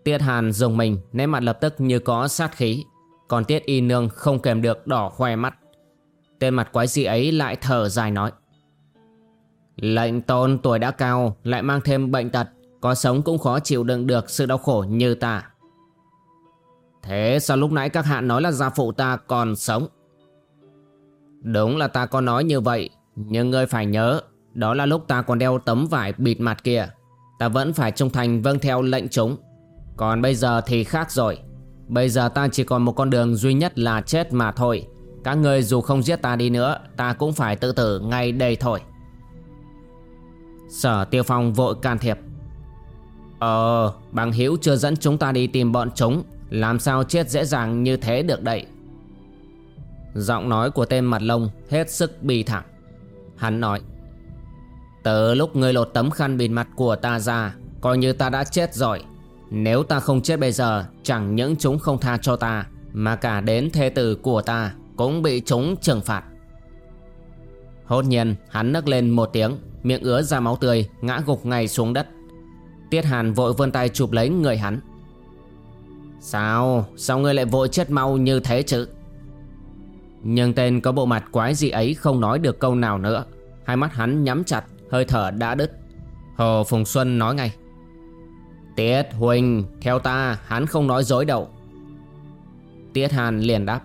Tiết Hàn dùng mình, nét mặt lập tức như có sát khí. Còn Tiết Y Nương không kèm được đỏ khoe mắt. Tên mặt quái dị ấy lại thở dài nói. Lệnh tôn tuổi đã cao, lại mang thêm bệnh tật, Có sống cũng khó chịu đựng được sự đau khổ như ta. Thế sao lúc nãy các hạ nói là gia phụ ta còn sống? Đúng là ta có nói như vậy, Nhưng ngươi phải nhớ, Đó là lúc ta còn đeo tấm vải bịt mặt kia. Ta vẫn phải trung thành vâng theo lệnh chúng. Còn bây giờ thì khác rồi. Bây giờ ta chỉ còn một con đường duy nhất là chết mà thôi. Các ngươi dù không giết ta đi nữa, Ta cũng phải tự tử ngay đây thôi. Sở Tiêu Phong vội can thiệp. Ờ Bằng hiểu chưa dẫn chúng ta đi tìm bọn chúng, Làm sao chết dễ dàng như thế được đậy Giọng nói của tên mặt lông hết sức bi thảm. Hắn nói Từ lúc ngươi lột tấm khăn bịt mặt của ta ra, Coi như ta đã chết rồi. Nếu ta không chết bây giờ, Chẳng những chúng không tha cho ta, Mà cả đến thê tử của ta Cũng bị chúng trừng phạt. Hốt nhiên, hắn nấc lên một tiếng, Miệng ứa ra máu tươi, Ngã gục ngay xuống đất. Tiết Hàn vội vươn tay chụp lấy người hắn. Sao? Sao ngươi lại vội chết mau như thế chứ? Nhưng tên có bộ mặt quái gì ấy Không nói được câu nào nữa. Hai mắt hắn nhắm chặt, Hơi thở đã đứt. Hồ Phùng Xuân nói ngay. Tiết Huỳnh, Theo ta, hắn không nói dối đâu. Tiết Hàn liền đáp.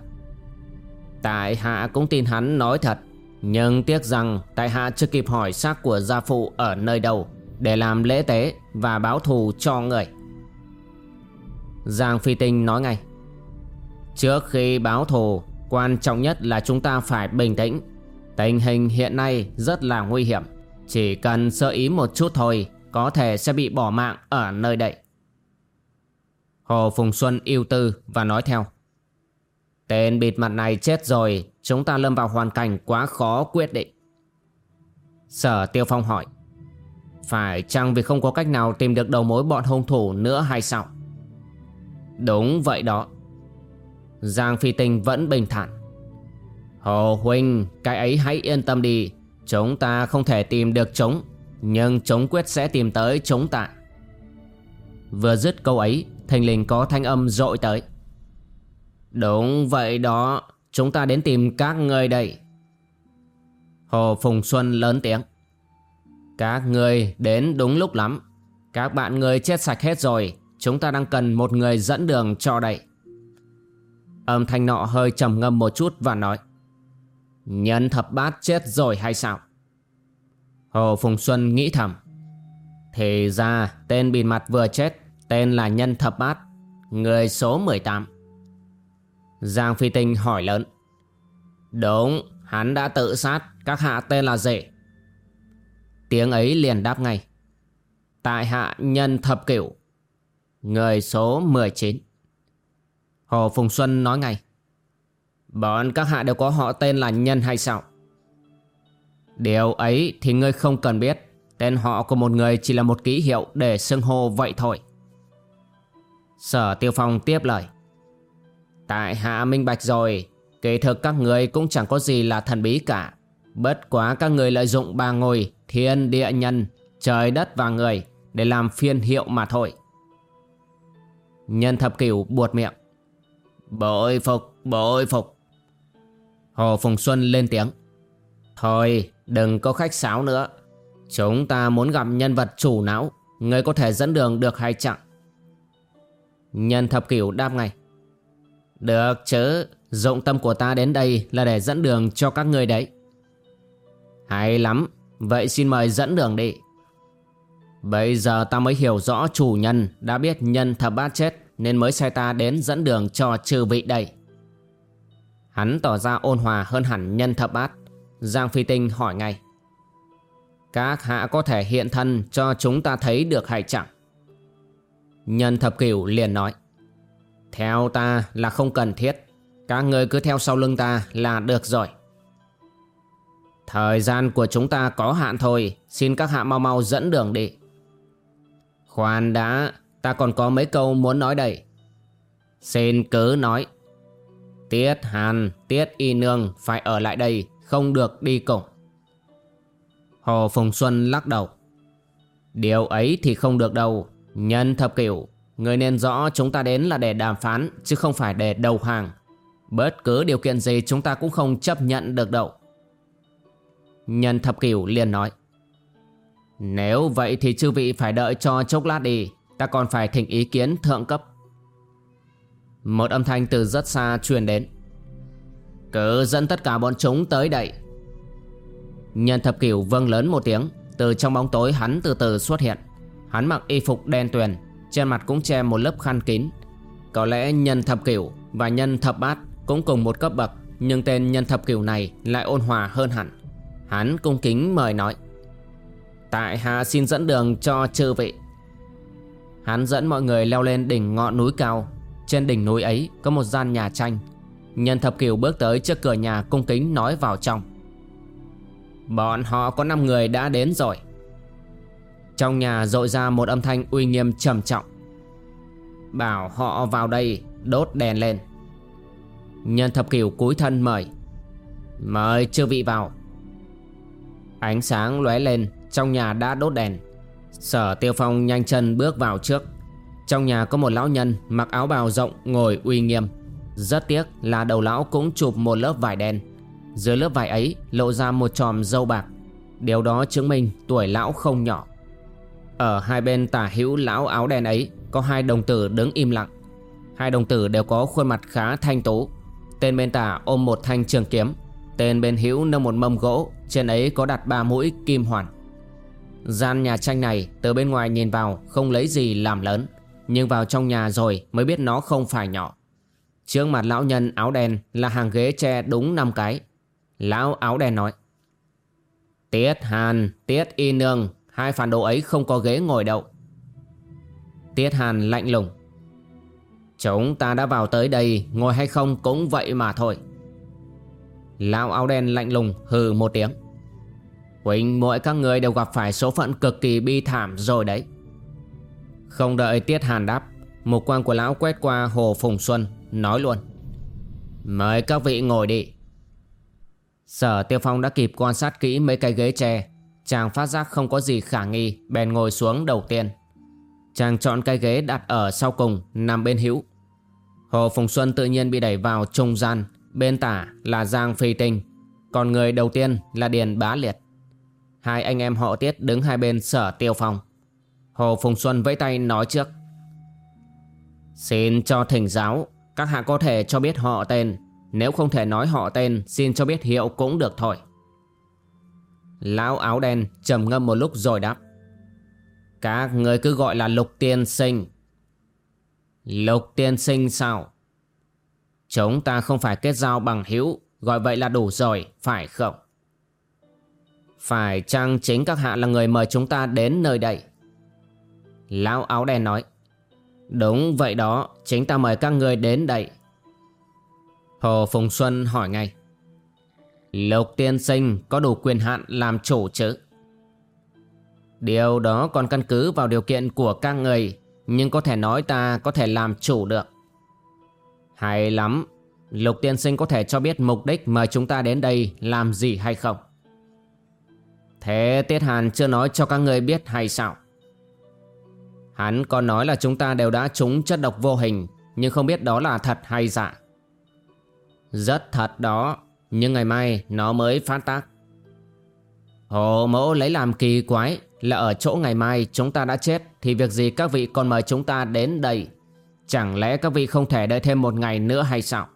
Tại hạ cũng tin hắn nói thật, nhưng tiếc rằng tại hạ chưa kịp hỏi xác của gia phụ ở nơi đâu Để làm lễ tế và báo thù cho người. Giang Phi Tinh nói ngay. Trước khi báo thù Quan trọng nhất là chúng ta phải bình tĩnh. Tình hình hiện nay rất là nguy hiểm. Chỉ cần sơ ý một chút thôi, Có thể sẽ bị bỏ mạng ở nơi đây. Hồ Phùng Xuân yêu tư và nói theo. Tên bịt mặt này chết rồi, Chúng ta lâm vào hoàn cảnh quá khó quyết định. Sở Tiêu Phong hỏi. Phải chăng vì không có cách nào tìm được đầu mối bọn hung thủ nữa hay sao? Đúng vậy đó. Giang Phi Tinh vẫn bình thản. Hồ Huynh, Cái ấy hãy yên tâm đi. Chúng ta không thể tìm được chúng, Nhưng chúng quyết sẽ tìm tới chúng ta. Vừa dứt câu ấy Thành lình có thanh âm dội tới. Đúng vậy đó, Chúng ta đến tìm các người đây. Hồ Phùng Xuân lớn tiếng. Các người đến đúng lúc lắm. Các bạn người chết sạch hết rồi. Chúng ta đang cần một người dẫn đường cho đây. Âm thanh nọ hơi trầm ngâm một chút và nói, Nhân thập bát chết rồi hay sao? Hồ Phùng Xuân nghĩ thầm, Thì ra tên bịt mặt vừa chết, Tên là Nhân Thập Bát, Người số 18 Giang Phi Tinh hỏi lớn, Đúng, Hắn đã tự sát, Các hạ tên là gì? Tiếng ấy liền đáp ngay, Tại hạ nhân thập cửu, Người số 19 Hồ Phùng Xuân nói ngay. Bọn các hạ đều có họ tên là nhân hay sao? Điều ấy thì ngươi không cần biết. Tên họ của một người chỉ là một ký hiệu để xưng hô vậy thôi. Sở Tiêu Phong tiếp lời. Tại hạ minh bạch rồi. Kỳ thực các người cũng chẳng có gì là thần bí cả. Bất quá các người lợi dụng ba ngôi Thiên, địa, nhân, Trời, đất và người Để làm phiên hiệu mà thôi. Nhân thập cửu buột miệng. Bội phục bội phục. Hồ Phùng Xuân lên tiếng. Thôi đừng có khách sáo nữa. Chúng ta muốn gặp nhân vật chủ não. Người có thể dẫn đường được hay chẳng Nhân thập cửu đáp ngay. Được chứ, dụng tâm của ta đến đây là để dẫn đường cho các người đấy. Hay lắm, vậy xin mời dẫn đường đi. Bây giờ ta mới hiểu rõ chủ nhân đã biết nhân thập bát chết nên mới sai ta đến dẫn đường cho trừ vị đây. Hắn tỏ ra ôn hòa hơn hẳn nhân thập bát. Giang Phi Tinh hỏi ngay. Các hạ có thể hiện thân cho chúng ta thấy được hay chẳng? Nhân thập cửu liền nói. Theo ta là không cần thiết Các người cứ theo sau lưng ta là được rồi Thời gian của chúng ta có hạn thôi Xin các hạ mau mau dẫn đường đi Khoan đã, ta còn có mấy câu muốn nói đây. Xin cứ nói. Tiết Hàn, Tiết Y Nương phải ở lại đây, không được đi cùng. Hồ Phùng Xuân lắc đầu. Điều ấy thì không được đâu. Nhân thập cửu, người nên rõ chúng ta đến là để đàm phán, chứ không phải để đầu hàng. Bất cứ điều kiện gì chúng ta cũng không chấp nhận được đâu. Nhân thập cửu liền nói. Nếu vậy thì chư vị phải đợi cho chốc lát đi, ta còn phải thỉnh ý kiến thượng cấp. Một âm thanh từ rất xa truyền đến. Cứ dẫn tất cả bọn chúng tới đây. Nhân thập cửu vâng lớn một tiếng, từ trong bóng tối hắn từ từ xuất hiện. Hắn mặc y phục đen tuyền, trên mặt cũng che một lớp khăn kín. Có lẽ nhân thập cửu và nhân thập bát cũng cùng một cấp bậc, nhưng tên nhân thập cửu này lại ôn hòa hơn hẳn. Hắn cung kính mời nói. Tại hạ xin dẫn đường cho chư vị. Hắn dẫn mọi người leo lên đỉnh ngọn núi cao. Trên đỉnh núi ấy có một gian nhà tranh. Nhân thập cửu bước tới trước cửa nhà cung kính nói vào trong. Bọn họ có 5 người đã đến rồi. Trong nhà rội ra một âm thanh uy nghiêm trầm trọng. Bảo họ vào đây, đốt đèn lên. Nhân thập cửu cúi thân mời. Mời chư vị vào. Ánh sáng lóe lên, Trong nhà đã đốt đèn Sở Tiêu Phong nhanh chân bước vào trước. Trong nhà có một lão nhân Mặc áo bào rộng, ngồi uy nghiêm. Rất tiếc là đầu lão cũng chụp một lớp vải đen. Dưới lớp vải ấy lộ ra một tròm dâu bạc. Điều đó chứng minh tuổi lão không nhỏ. Ở hai bên tả hữu lão áo đen ấy, Có hai đồng tử đứng im lặng. Hai đồng tử đều có khuôn mặt khá thanh tú. Tên bên tả ôm một thanh trường kiếm. Tên bên hữu nâng một mâm gỗ, Trên ấy có đặt ba mũi kim hoàn. Gian nhà tranh này từ bên ngoài nhìn vào không lấy gì làm lớn Nhưng vào trong nhà rồi mới biết nó không phải nhỏ. Trước mặt lão nhân áo đen là hàng ghế tre đúng 5 cái. Lão áo đen nói Tiết Hàn, Tiết Y Nương Hai phản đồ ấy không có ghế ngồi đâu. Tiết Hàn lạnh lùng Chúng ta đã vào tới đây Ngồi hay không cũng vậy mà thôi. Lão áo đen lạnh lùng hừ một tiếng Huynh mỗi các người đều gặp phải số phận cực kỳ bi thảm rồi đấy. Không đợi Tiết Hàn đáp, Một quan của lão quét qua Hồ Phùng Xuân, Nói luôn. Mời các vị ngồi đi. Sở Tiêu Phong đã kịp quan sát kỹ mấy cái ghế tre. Chàng phát giác không có gì khả nghi, Bèn ngồi xuống đầu tiên. Chàng chọn cái ghế đặt ở sau cùng, Nằm bên hữu. Hồ Phùng Xuân tự nhiên bị đẩy vào trung gian, Bên tả là Giang Phi Tinh, Còn người đầu tiên là Điền Bá Liệt. Hai anh em họ tiết đứng hai bên sở tiêu phong. Hồ Phùng Xuân vẫy tay nói trước. Xin cho thỉnh giáo Các hạ có thể cho biết họ tên. Nếu không thể nói họ tên Xin cho biết hiệu cũng được thôi. Lão áo đen trầm ngâm một lúc rồi đáp. Các người cứ gọi là lục tiên sinh. Lục tiên sinh sao? Chúng ta không phải kết giao bằng hữu Gọi vậy là đủ rồi, phải không? Phải chăng chính các hạ là người mời chúng ta đến nơi đây? Lão áo đen nói Đúng vậy đó, chính ta mời các người đến đây Hồ Phùng Xuân hỏi ngay Lục tiên sinh có đủ quyền hạn làm chủ chứ? Điều đó còn căn cứ vào điều kiện của các người Nhưng có thể nói ta có thể làm chủ được hay lắm Lục tiên sinh có thể cho biết mục đích mời chúng ta đến đây làm gì hay không? Thế Tiết Hàn chưa nói cho các người biết hay sao? Hắn còn nói là chúng ta đều đã trúng chất độc vô hình, Nhưng không biết đó là thật hay giả Rất thật đó, Nhưng ngày mai nó mới phát tác Hồ mẫu lấy làm kỳ quái Là ở chỗ ngày mai chúng ta đã chết, Thì việc gì các vị còn mời chúng ta đến đây Chẳng lẽ các vị không thể đợi thêm một ngày nữa hay sao?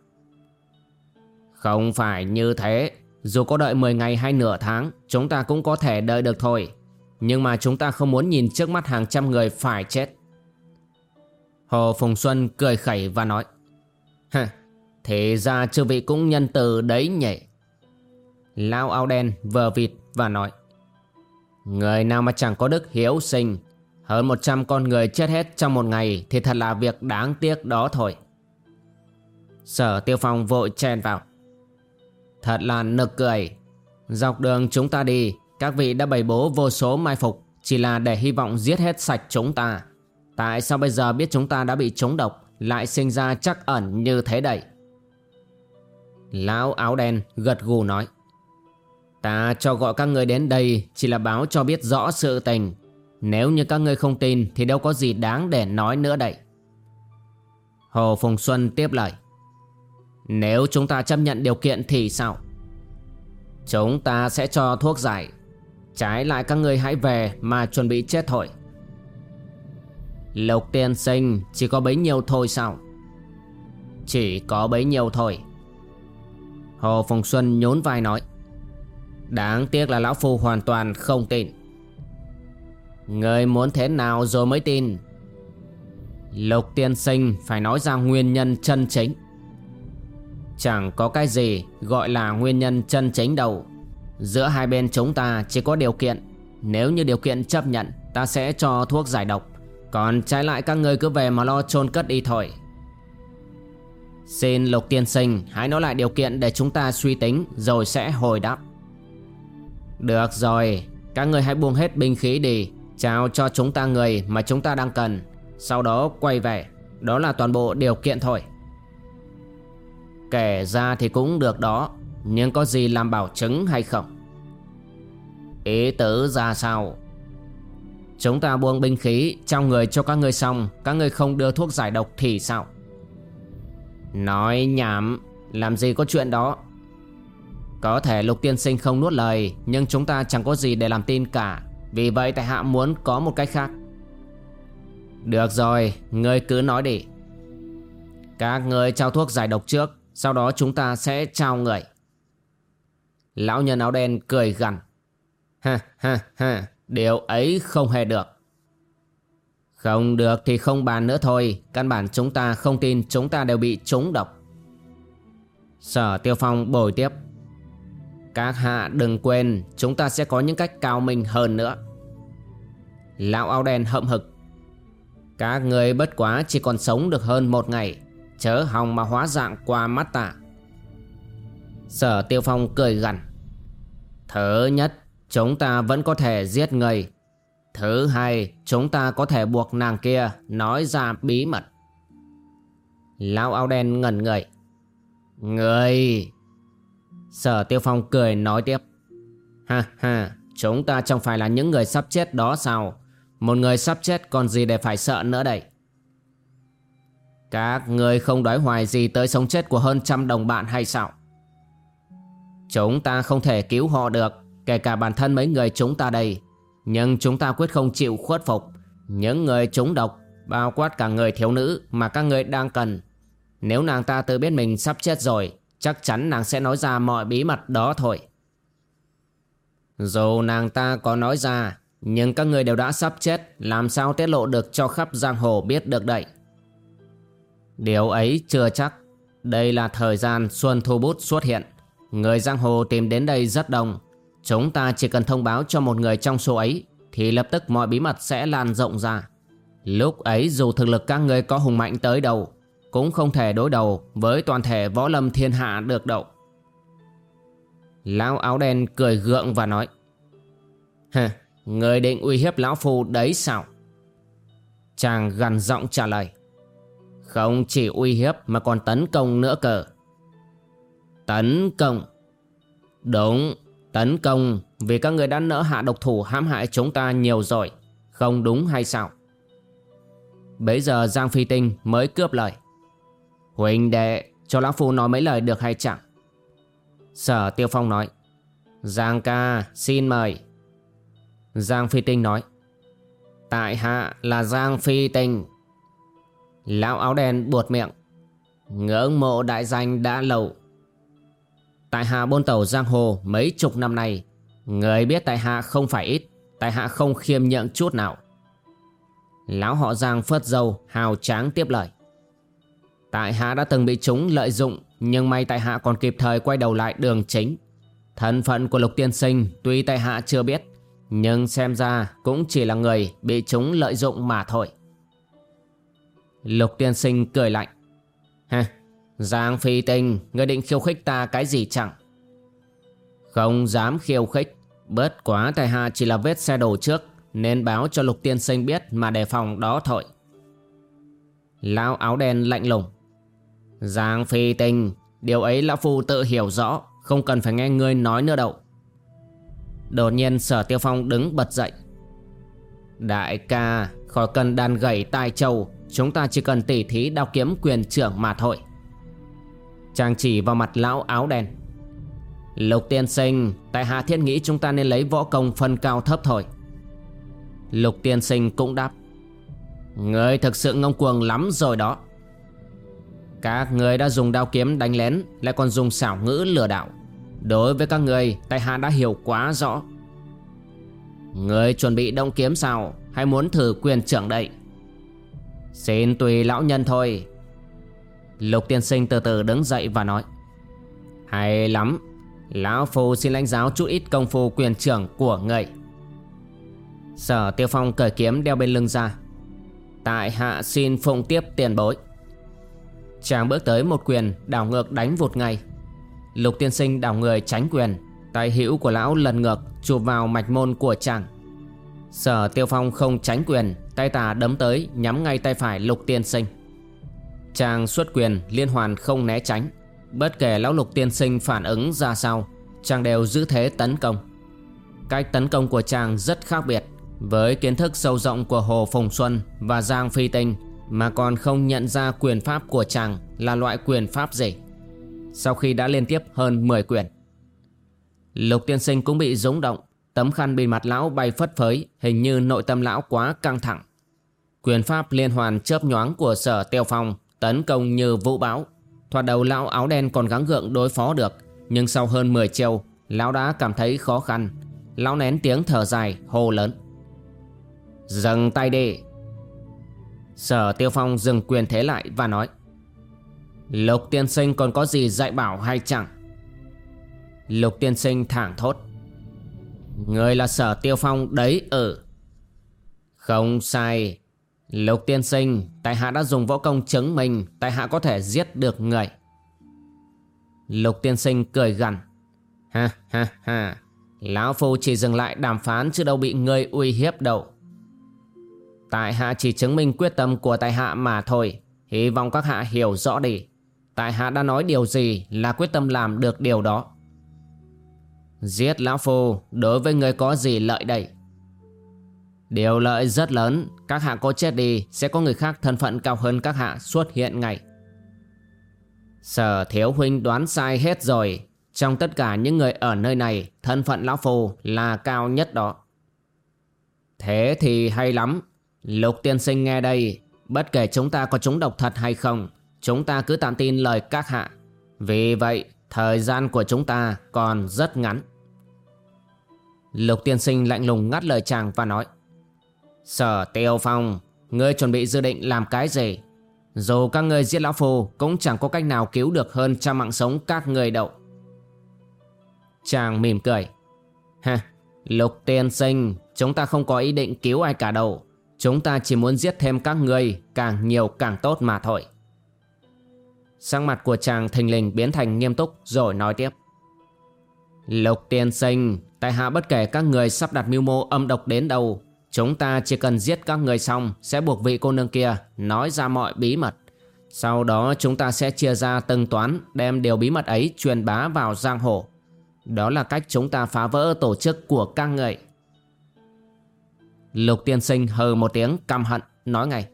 Không phải như thế. Dù có đợi 10 ngày hay nửa tháng, chúng ta cũng có thể đợi được thôi. Nhưng mà chúng ta không muốn nhìn trước mắt hàng trăm người phải chết. Hồ Phùng Xuân cười khẩy và nói. Hả, thế ra chư vị cũng nhân từ đấy nhỉ. Lao áo đen vờ vịt và nói. Người nào mà chẳng có đức hiếu sinh hơn 100 con người chết hết trong một ngày thì thật là việc đáng tiếc đó thôi. Sở Tiêu Phong vội chen vào. Thật là nực cười. Dọc đường chúng ta đi, các vị đã bày bố vô số mai phục, chỉ là để hy vọng giết hết sạch chúng ta. Tại sao bây giờ biết chúng ta đã bị trúng độc lại sinh ra chắc ẩn như thế đây? Lão áo đen gật gù nói. Ta cho gọi các người đến đây chỉ là báo cho biết rõ sự tình. Nếu như các ngươi không tin thì đâu có gì đáng để nói nữa đây. Hồ Phùng Xuân tiếp lời. Nếu chúng ta chấp nhận điều kiện thì sao? Chúng ta sẽ cho thuốc giải. Trái lại các ngươi hãy về mà chuẩn bị chết thôi. Lục tiên sinh, chỉ có bấy nhiêu thôi sao? Chỉ có bấy nhiêu thôi. Hồ Phùng Xuân nhốn vai nói. Đáng tiếc là lão phu hoàn toàn không tin Người muốn thế nào rồi mới tin Lục tiên sinh, phải nói ra nguyên nhân chân chính Chẳng có cái gì gọi là nguyên nhân chân chính đâu. Giữa hai bên chúng ta chỉ có điều kiện. Nếu như điều kiện chấp nhận Ta sẽ cho thuốc giải độc. Còn trái lại các người cứ về mà lo chôn cất đi thôi. Xin lục tiên sinh Hãy nói lại điều kiện để chúng ta suy tính Rồi sẽ hồi đáp. Được rồi, các người hãy buông hết binh khí đi. Trao cho chúng ta người mà chúng ta đang cần. Sau đó quay về. Đó là toàn bộ điều kiện thôi. Kể ra thì cũng được đó, Nhưng có gì làm bảo chứng hay không? Ý tứ ra sao? Chúng ta buông binh khí Trong người cho các người xong, Các người không đưa thuốc giải độc thì sao? Nói nhảm, Làm gì có chuyện đó? Có thể lục tiên sinh không nuốt lời, Nhưng chúng ta chẳng có gì để làm tin cả. Vì vậy tại hạ muốn có một cách khác. Được rồi, Ngươi cứ nói đi. Các người trao thuốc giải độc trước sau đó chúng ta sẽ trao người. Lão nhân áo đen cười gằn. Ha ha ha, Điều ấy không hề được. Không được thì không bàn nữa thôi. Căn bản chúng ta không tin Chúng ta đều bị trúng độc. Sở Tiêu Phong bồi tiếp. Các hạ đừng quên, Chúng ta sẽ có những cách cao minh hơn nữa. Lão áo đen hậm hực. Các người bất quá chỉ còn sống được hơn một ngày. Chớ hòng mà hóa dạng qua mắt ta. Sở tiêu phong cười gằn. Thứ nhất, Chúng ta vẫn có thể giết người. Thứ hai, Chúng ta có thể buộc nàng kia Nói ra bí mật. Lão áo đen ngẩn người. Người! Sở Tiêu Phong cười nói tiếp. Ha ha, Chúng ta chẳng phải là những người sắp chết đó sao? Một người sắp chết còn gì để phải sợ nữa đây? Các người không đói hoài gì tới sống chết của hơn trăm đồng bạn hay sao? Chúng ta không thể cứu họ được, Kể cả bản thân mấy người chúng ta đây. Nhưng chúng ta quyết không chịu khuất phục. Những người chúng độc, Bao quát cả người thiếu nữ Mà các người đang cần. Nếu nàng ta tự biết mình sắp chết rồi, Chắc chắn nàng sẽ nói ra mọi bí mật đó thôi. Dù nàng ta có nói ra, Nhưng các người đều đã sắp chết, Làm sao tiết lộ được cho khắp giang hồ biết được đậy Điều ấy chưa chắc Đây là thời gian Xuân Thu Bút xuất hiện Người giang hồ tìm đến đây rất đông Chúng ta chỉ cần thông báo cho một người trong số ấy Thì lập tức mọi bí mật sẽ lan rộng ra Lúc ấy dù thực lực các người có hùng mạnh tới đâu cũng không thể đối đầu với toàn thể võ lâm thiên hạ được đâu. Lão áo đen cười gượng và nói Hừ, người định uy hiếp lão phu đấy sao? Chàng gần giọng trả lời không chỉ uy hiếp mà còn tấn công nữa cơ. Tấn công. Đúng, tấn công vì các người đã nỡ hạ độc thủ hãm hại chúng ta nhiều rồi. Không đúng hay sao? Bấy giờ Giang Phi Tinh mới cướp lời. Huỳnh đệ cho lão phu nói mấy lời được hay chẳng? Sở Tiêu Phong nói. Giang ca xin mời. Giang Phi Tinh nói. Tại hạ là Giang Phi Tinh. Lão áo đen buột miệng. Ngưỡng mộ đại danh đã lâu. Tại hạ bôn tàu giang hồ mấy chục năm nay, Người biết tại hạ không phải ít, Tại hạ không khiêm nhượng chút nào. Lão họ Giang phớt dâu, hào tráng tiếp lời. Tại hạ đã từng bị chúng lợi dụng, Nhưng may tại hạ còn kịp thời quay đầu lại đường chính. Thân phận của lục tiên sinh Tuy tại hạ chưa biết, Nhưng xem ra cũng chỉ là người Bị chúng lợi dụng mà thôi. Lục tiên sinh cười lạnh. Ha Giang phi tinh, ngươi định khiêu khích ta cái gì chẳng? Không dám khiêu khích. Bớt quá tài hạ chỉ là vết xe đổ trước, Nên báo cho lục tiên sinh biết mà đề phòng đó thôi. Lão áo đen lạnh lùng. Giang phi tình Điều ấy lão phu tự hiểu rõ, Không cần phải nghe ngươi nói nữa đâu. Đột nhiên sở tiêu phong đứng bật dậy. Đại ca, Khỏi cần đàn gẩy tai châu Chúng ta chỉ cần tỉ thí đao kiếm quyền trưởng mà thôi. Chàng chỉ vào mặt lão áo đen. Lục tiên sinh, Tại hạ thiết nghĩ chúng ta nên lấy võ công phân cao thấp thôi. Lục tiên sinh cũng đáp. Người thực sự ngông cuồng lắm rồi đó. Các người đã dùng đao kiếm đánh lén, Lại còn dùng xảo ngữ lừa đảo. Đối với các người, Tại hạ đã hiểu quá rõ. Người chuẩn bị động kiếm sao? Hay muốn thử quyền trưởng đây? Xin tùy lão nhân thôi. Lục tiên sinh từ từ đứng dậy và nói, Hay lắm, Lão Phu xin lãnh giáo chút ít công phu quyền trưởng của người Sở Tiêu Phong cởi kiếm đeo bên lưng ra. Tại hạ xin phụng tiếp tiền bối. Chàng bước tới một quyền đảo ngược đánh vụt ngay. Lục tiên sinh đảo người tránh quyền, Tay hữu của lão lần ngược chụp vào mạch môn của chàng. Sở Tiêu Phong không tránh quyền, Tay tà đấm tới, nhắm ngay tay phải lục tiên sinh. Chàng xuất quyền, liên hoàn không né tránh. Bất kể lão lục tiên sinh phản ứng ra sao, Chàng đều giữ thế tấn công. Cách tấn công của chàng rất khác biệt Với kiến thức sâu rộng của Hồ Phùng Xuân và Giang Phi Tinh, Mà còn không nhận ra quyền pháp của chàng là loại quyền pháp gì. Sau khi đã liên tiếp hơn 10 quyền, Lục tiên sinh cũng bị rúng động Tấm khăn bên mặt lão bay phất phới, Hình như nội tâm lão quá căng thẳng. Quyền pháp liên hoàn chớp nhoáng của sở tiêu phong, Tấn công như vũ bão. Thoạt đầu lão áo đen còn gắng gượng đối phó được, Nhưng sau hơn 10 chiêu, Lão đã cảm thấy khó khăn. Lão nén tiếng thở dài, hô lớn. Dừng tay đi. Sở Tiêu Phong dừng quyền thế lại và nói. Lục tiên sinh còn có gì dạy bảo hay chẳng? Lục tiên sinh thẳng thốt. Người là sở Tiêu Phong đấy ừ Không sai Lục tiên sinh, tại hạ đã dùng võ công chứng minh tại hạ có thể giết được người. Lục tiên sinh cười gằn. Ha ha ha, lão phu chỉ dừng lại đàm phán chứ đâu bị người uy hiếp đâu. Tại hạ chỉ chứng minh quyết tâm của tại hạ mà thôi, hy vọng các hạ hiểu rõ đi. Tại hạ đã nói điều gì là quyết tâm làm được điều đó. Giết lão phu, đối với người có gì lợi đây? Điều lợi rất lớn, Các hạ có chết đi, Sẽ có người khác thân phận cao hơn các hạ xuất hiện ngay. Sở thiếu huynh đoán sai hết rồi. Trong tất cả những người ở nơi này, Thân phận lão phu là cao nhất đó. Thế thì hay lắm. Lục tiên sinh nghe đây, Bất kể chúng ta có trúng độc thật hay không, Chúng ta cứ tạm tin lời các hạ. Vì vậy Thời gian của chúng ta còn rất ngắn Lục tiên sinh lạnh lùng ngắt lời chàng và nói Sở Tiêu Phong, ngươi chuẩn bị dự định làm cái gì? Dù các ngươi giết lão phù cũng chẳng có cách nào cứu được hơn trăm mạng sống các ngươi đâu. Chàng mỉm cười. Ha, lục tiên sinh, chúng ta không có ý định cứu ai cả đâu. Chúng ta chỉ muốn giết thêm các ngươi, càng nhiều càng tốt mà thôi. Sang mặt của chàng thình lình biến thành nghiêm túc rồi nói tiếp. Lục tiên sinh, tại hạ bất kể các người sắp đặt mưu mô âm độc đến đâu Chúng ta chỉ cần giết các người xong sẽ buộc vị cô nương kia nói ra mọi bí mật. Sau đó chúng ta sẽ chia ra từng toán đem điều bí mật ấy truyền bá vào giang hồ. Đó là cách chúng ta phá vỡ tổ chức của các người. Lục tiên sinh hờ một tiếng căm hận nói ngay.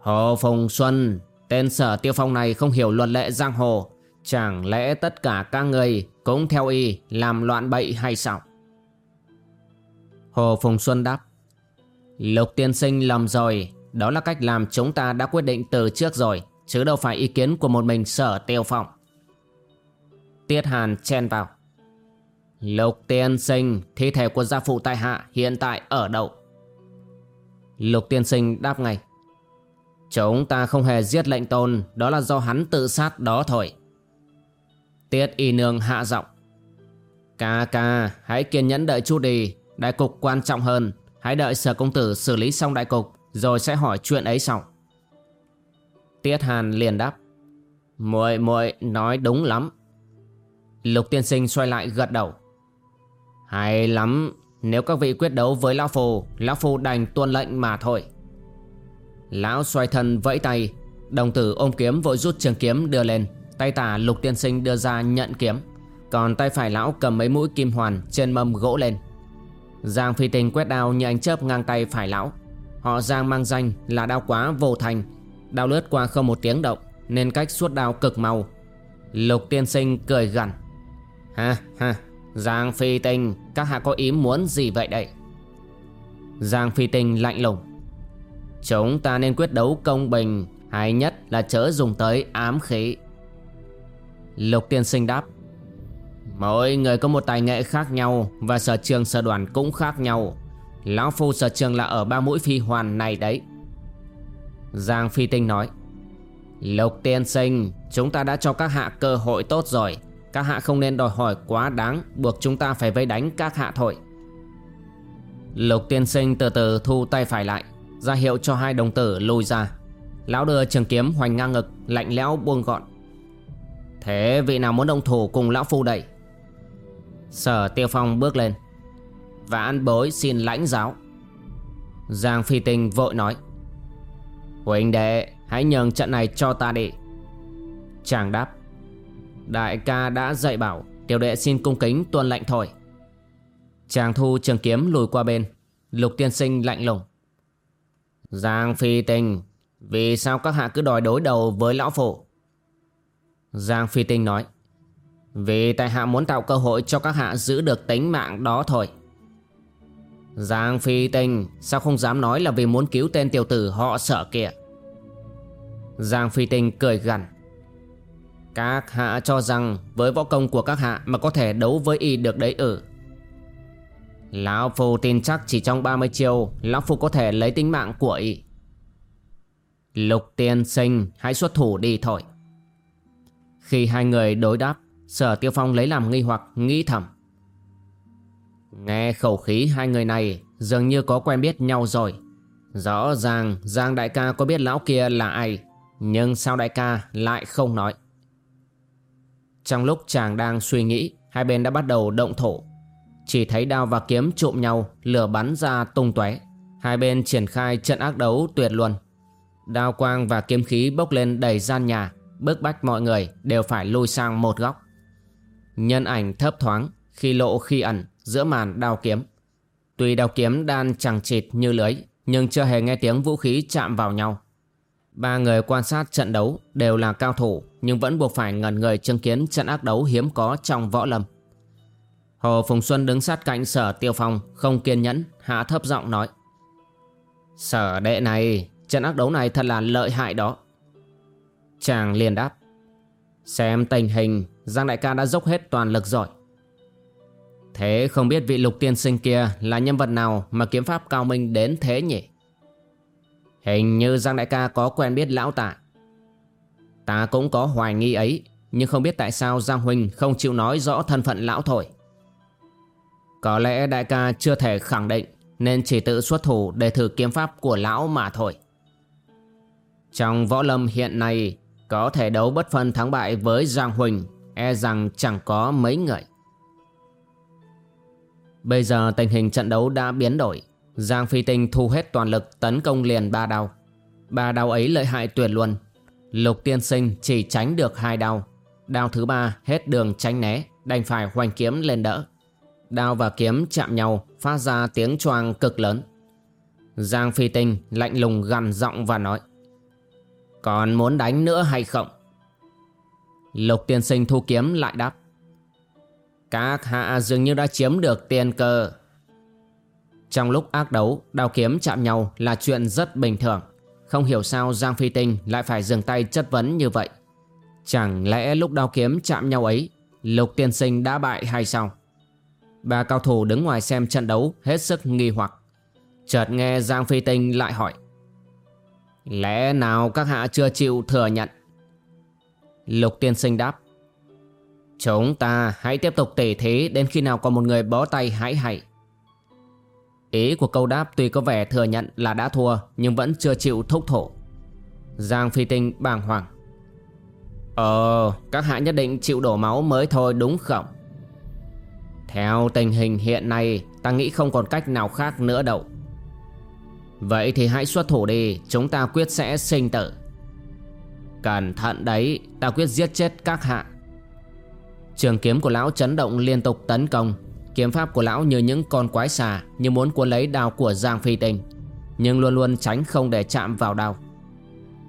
Hồ Phùng Xuân, tên sở tiêu phong này không hiểu luật lệ giang hồ. Chẳng lẽ tất cả các người cũng theo y làm loạn bậy hay sao? Hồ Phùng Xuân đáp, Lục tiên sinh lầm rồi Đó là cách làm chúng ta đã quyết định từ trước rồi, Chứ đâu phải ý kiến của một mình sở tiêu phong Tiết Hàn chen vào, Lục tiên sinh, Thi thể của gia phụ tại hạ hiện tại ở đâu Lục tiên sinh đáp ngay Chúng ta không hề giết lệnh tôn, Đó là do hắn tự sát đó thôi. Tiết y nương hạ giọng. Ca ca, hãy kiên nhẫn đợi chút đi, Đại cục quan trọng hơn. Hãy đợi sở công tử xử lý xong đại cục, Rồi sẽ hỏi chuyện ấy sau. Tiết Hàn liền đáp. Muội muội, nói đúng lắm. Lục tiên sinh xoay lại gật đầu. Hay lắm, Nếu các vị quyết đấu với Lão phù Lão phù đành tuân lệnh mà thôi. Lão xoay thân vẫy tay. Đồng tử ôm kiếm vội rút trường kiếm đưa lên. Tay tả lục tiên sinh đưa ra nhận kiếm. Còn tay phải lão cầm mấy mũi kim hoàn Trên mâm gỗ lên. Giang phi tình quét đao như ánh chớp ngang tay phải lão. Họ Giang mang danh là đao quá vô thành. Đao lướt qua không một tiếng động, Nên cách suốt đao cực mau. Lục tiên sinh cười gằn. Ha ha, Giang phi tinh, Các hạ có ý muốn gì vậy đây? Giang phi tinh lạnh lùng. Chúng ta nên quyết đấu công bình, Hay nhất là chớ dùng tới ám khí. Lục tiên sinh đáp, Mỗi người có một tài nghệ khác nhau Và sở trường sở đoàn cũng khác nhau. Lão Phu sở trường là ở ba mũi phi hoàn này đấy. Giang Phi Tinh nói, Lục tiên sinh, Chúng ta đã cho các hạ cơ hội tốt rồi. Các hạ không nên đòi hỏi quá đáng, Buộc chúng ta phải vây đánh các hạ thôi. Lục tiên sinh từ từ thu tay phải lại ra hiệu cho hai đồng tử lùi ra. Lão đưa trường kiếm hoành ngang ngực, Lạnh lẽo buông gọn. Thế vị nào muốn đồng thủ cùng lão phu đẩy? Sở tiêu phong bước lên. Và ăn bối xin lãnh giáo. Giang phi tinh vội nói. Huỳnh đệ, Hãy nhường trận này cho ta đi. Chàng đáp. Đại ca đã dạy bảo, Tiểu đệ xin cung kính tuân lệnh thôi. Chàng thu trường kiếm lùi qua bên. Lục tiên sinh lạnh lùng. Giang Phi Tinh, Vì sao các hạ cứ đòi đối đầu với lão phụ? Giang Phi Tinh nói, Vì tại hạ muốn tạo cơ hội cho các hạ giữ được tính mạng đó thôi. Giang Phi Tinh, Sao không dám nói là vì muốn cứu tên tiểu tử họ sợ kìa Giang Phi Tinh cười gằn, Các hạ cho rằng với võ công của các hạ mà có thể đấu với y được đấy ử Lão Phu tin chắc chỉ trong 30 chiêu, Lão Phu có thể lấy tính mạng của y. Lục tiên sinh, hãy xuất thủ đi thôi. Khi hai người đối đáp, Sở Tiêu Phong lấy làm nghi hoặc, nghĩ thầm. Nghe khẩu khí hai người này, Dường như có quen biết nhau rồi. Rõ ràng, Giang đại ca có biết lão kia là ai, Nhưng sao đại ca lại không nói? Trong lúc chàng đang suy nghĩ, Hai bên đã bắt đầu động thổ chỉ thấy đao và kiếm trộm nhau, Lửa bắn ra tung tóe. Hai bên triển khai trận ác đấu tuyệt luân. Đao quang và kiếm khí bốc lên đầy gian nhà, Bức bách mọi người đều phải lui sang một góc. Nhân ảnh thấp thoáng, Khi lộ khi ẩn Giữa màn đao kiếm. Tuy đao kiếm đan chẳng chịt như lưới, Nhưng chưa hề nghe tiếng vũ khí chạm vào nhau. Ba người quan sát trận đấu Đều là cao thủ, Nhưng vẫn buộc phải ngẩn người chứng kiến trận ác đấu hiếm có trong võ lâm. Hồ Phùng Xuân đứng sát cạnh sở tiêu phong, Không kiên nhẫn, hạ thấp giọng nói. Sở đệ này, Trận ác đấu này thật là lợi hại đó. Chàng liền đáp. Xem tình hình, Giang đại ca đã dốc hết toàn lực rồi. Thế không biết vị lục tiên sinh kia Là nhân vật nào mà kiếm pháp cao minh đến thế nhỉ? Hình như Giang đại ca có quen biết lão tạ. Ta cũng có hoài nghi ấy, Nhưng không biết tại sao Giang Huynh không chịu nói rõ thân phận lão thổi có lẽ đại ca chưa thể khẳng định, Nên chỉ tự xuất thủ để thử kiếm pháp của lão mà thôi. Trong võ lâm hiện nay, Có thể đấu bất phân thắng bại với Giang Huỳnh E rằng chẳng có mấy người. Bây giờ tình hình trận đấu đã biến đổi. Giang Phi Tinh thu hết toàn lực tấn công liền ba đao. Ba đao ấy lợi hại tuyệt luôn Lục tiên sinh chỉ tránh được hai đao. Đao thứ ba hết đường tránh né, Đành phải hoành kiếm lên đỡ. Đao và kiếm chạm nhau, phát ra tiếng choang cực lớn. Giang Phi Tinh lạnh lùng gằn giọng và nói, Còn muốn đánh nữa hay không? Lục tiên sinh thu kiếm lại đáp, Các hạ dường như đã chiếm được tiền cơ Trong lúc ác đấu, Đao kiếm chạm nhau là chuyện rất bình thường Không hiểu sao Giang Phi Tinh lại phải dừng tay chất vấn như vậy Chẳng lẽ lúc đao kiếm chạm nhau ấy, Lục tiên sinh đã bại hay sao? Ba cao thủ đứng ngoài xem trận đấu hết sức nghi hoặc. Chợt nghe Giang Phi Tinh lại hỏi. Lẽ nào các hạ chưa chịu thừa nhận? Lục tiên sinh đáp. Chúng ta hãy tiếp tục tỉ thí đến khi nào có một người bó tay hãy hãy Ý của câu đáp tuy có vẻ thừa nhận là đã thua nhưng vẫn chưa chịu thúc thổ. Giang Phi Tinh bàng hoàng. Ờ, các hạ nhất định chịu đổ máu mới thôi đúng không? Theo tình hình hiện nay, Ta nghĩ không còn cách nào khác nữa đâu. Vậy thì hãy xuất thủ đi, Chúng ta quyết sẽ sinh tử. Cẩn thận đấy, Ta quyết giết chết các hạ. Trường kiếm của lão chấn động liên tục tấn công. Kiếm pháp của lão như những con quái xà, Như muốn cuốn lấy đao của Giang Phi Tinh, Nhưng luôn luôn tránh không để chạm vào đao.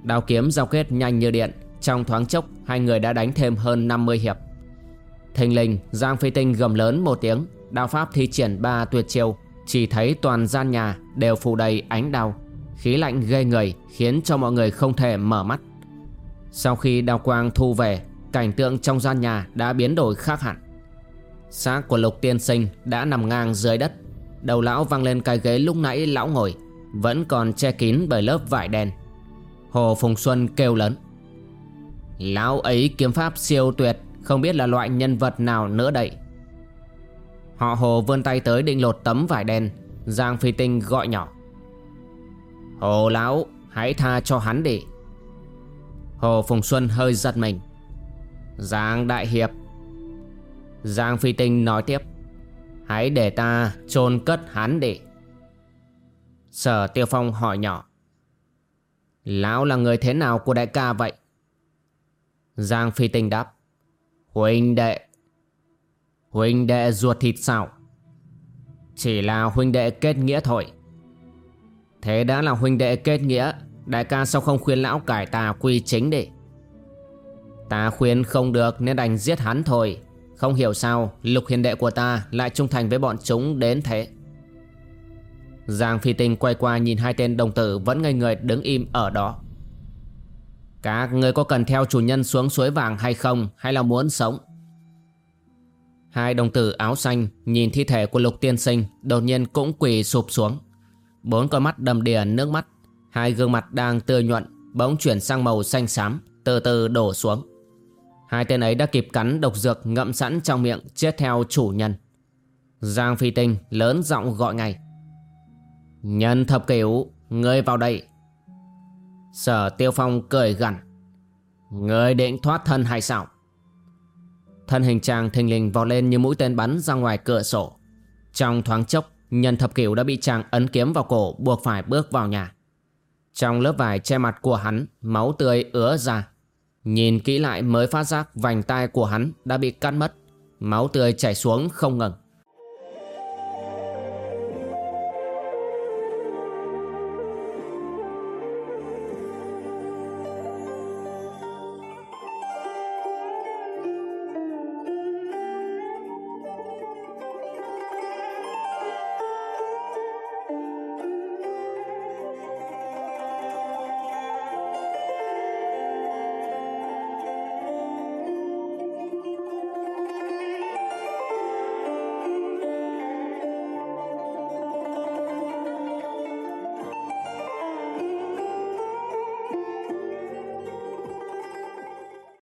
Đao kiếm giao kết nhanh như điện, Trong thoáng chốc, Hai người đã đánh thêm hơn 50 hiệp. Thình lình, Giang Phi Tinh gầm lớn một tiếng. Đao pháp thi triển ba tuyệt chiêu, Chỉ thấy toàn gian nhà đều phủ đầy ánh đao. Khí lạnh gây người, Khiến cho mọi người không thể mở mắt. Sau khi đao quang thu về, Cảnh tượng trong gian nhà đã biến đổi khác hẳn. Xác của lục tiên sinh đã nằm ngang dưới đất. Đầu lão văng lên cái ghế lúc nãy lão ngồi, Vẫn còn che kín bởi lớp vải đen. Hồ Phùng Xuân kêu lớn. Lão ấy kiếm pháp siêu tuyệt. Không biết là loại nhân vật nào nữa đây. Họ Hồ vươn tay tới định lột tấm vải đen. Giang Phi Tinh gọi nhỏ. Hồ lão, Hãy tha cho hắn đi. Hồ Phùng Xuân hơi giật mình. Giang Đại Hiệp. Giang Phi Tinh nói tiếp. Hãy để ta chôn cất hắn đi. Sở Tiêu Phong hỏi nhỏ. Lão là người thế nào của đại ca vậy? Giang Phi Tinh đáp. Huynh đệ. Huynh đệ ruột thịt sao? Chỉ là huynh đệ kết nghĩa thôi. Thế đã là huynh đệ kết nghĩa, Đại ca sao không khuyên lão cải tà quy chính đi? Ta khuyên không được nên đành giết hắn thôi. Không hiểu sao lục hiền đệ của ta lại trung thành với bọn chúng đến thế. Giang Phi Tinh quay qua nhìn hai tên đồng tử vẫn ngây người đứng im ở đó. Các người có cần theo chủ nhân xuống suối vàng hay không hay là muốn sống Hai đồng tử áo xanh nhìn thi thể của lục tiên sinh đột nhiên cũng quỳ sụp xuống Bốn con mắt đầm đìa nước mắt Hai gương mặt đang tươi nhuận bỗng chuyển sang màu xanh xám từ từ đổ xuống Hai tên ấy đã kịp cắn độc dược ngậm sẵn trong miệng chết theo chủ nhân. Giang Phi Tinh lớn giọng gọi ngay. Nhân thập cửu, ngươi vào đây. Sở Tiêu Phong cười gằn. người định thoát thân hay sao? Thân hình chàng thình lình vọt lên như mũi tên bắn ra ngoài cửa sổ. Trong thoáng chốc, nhân thập cửu đã bị chàng ấn kiếm vào cổ buộc phải bước vào nhà. Trong lớp vải che mặt của hắn, máu tươi ứa ra. Nhìn kỹ lại mới phát giác vành tai của hắn đã bị cắt mất Máu tươi chảy xuống không ngừng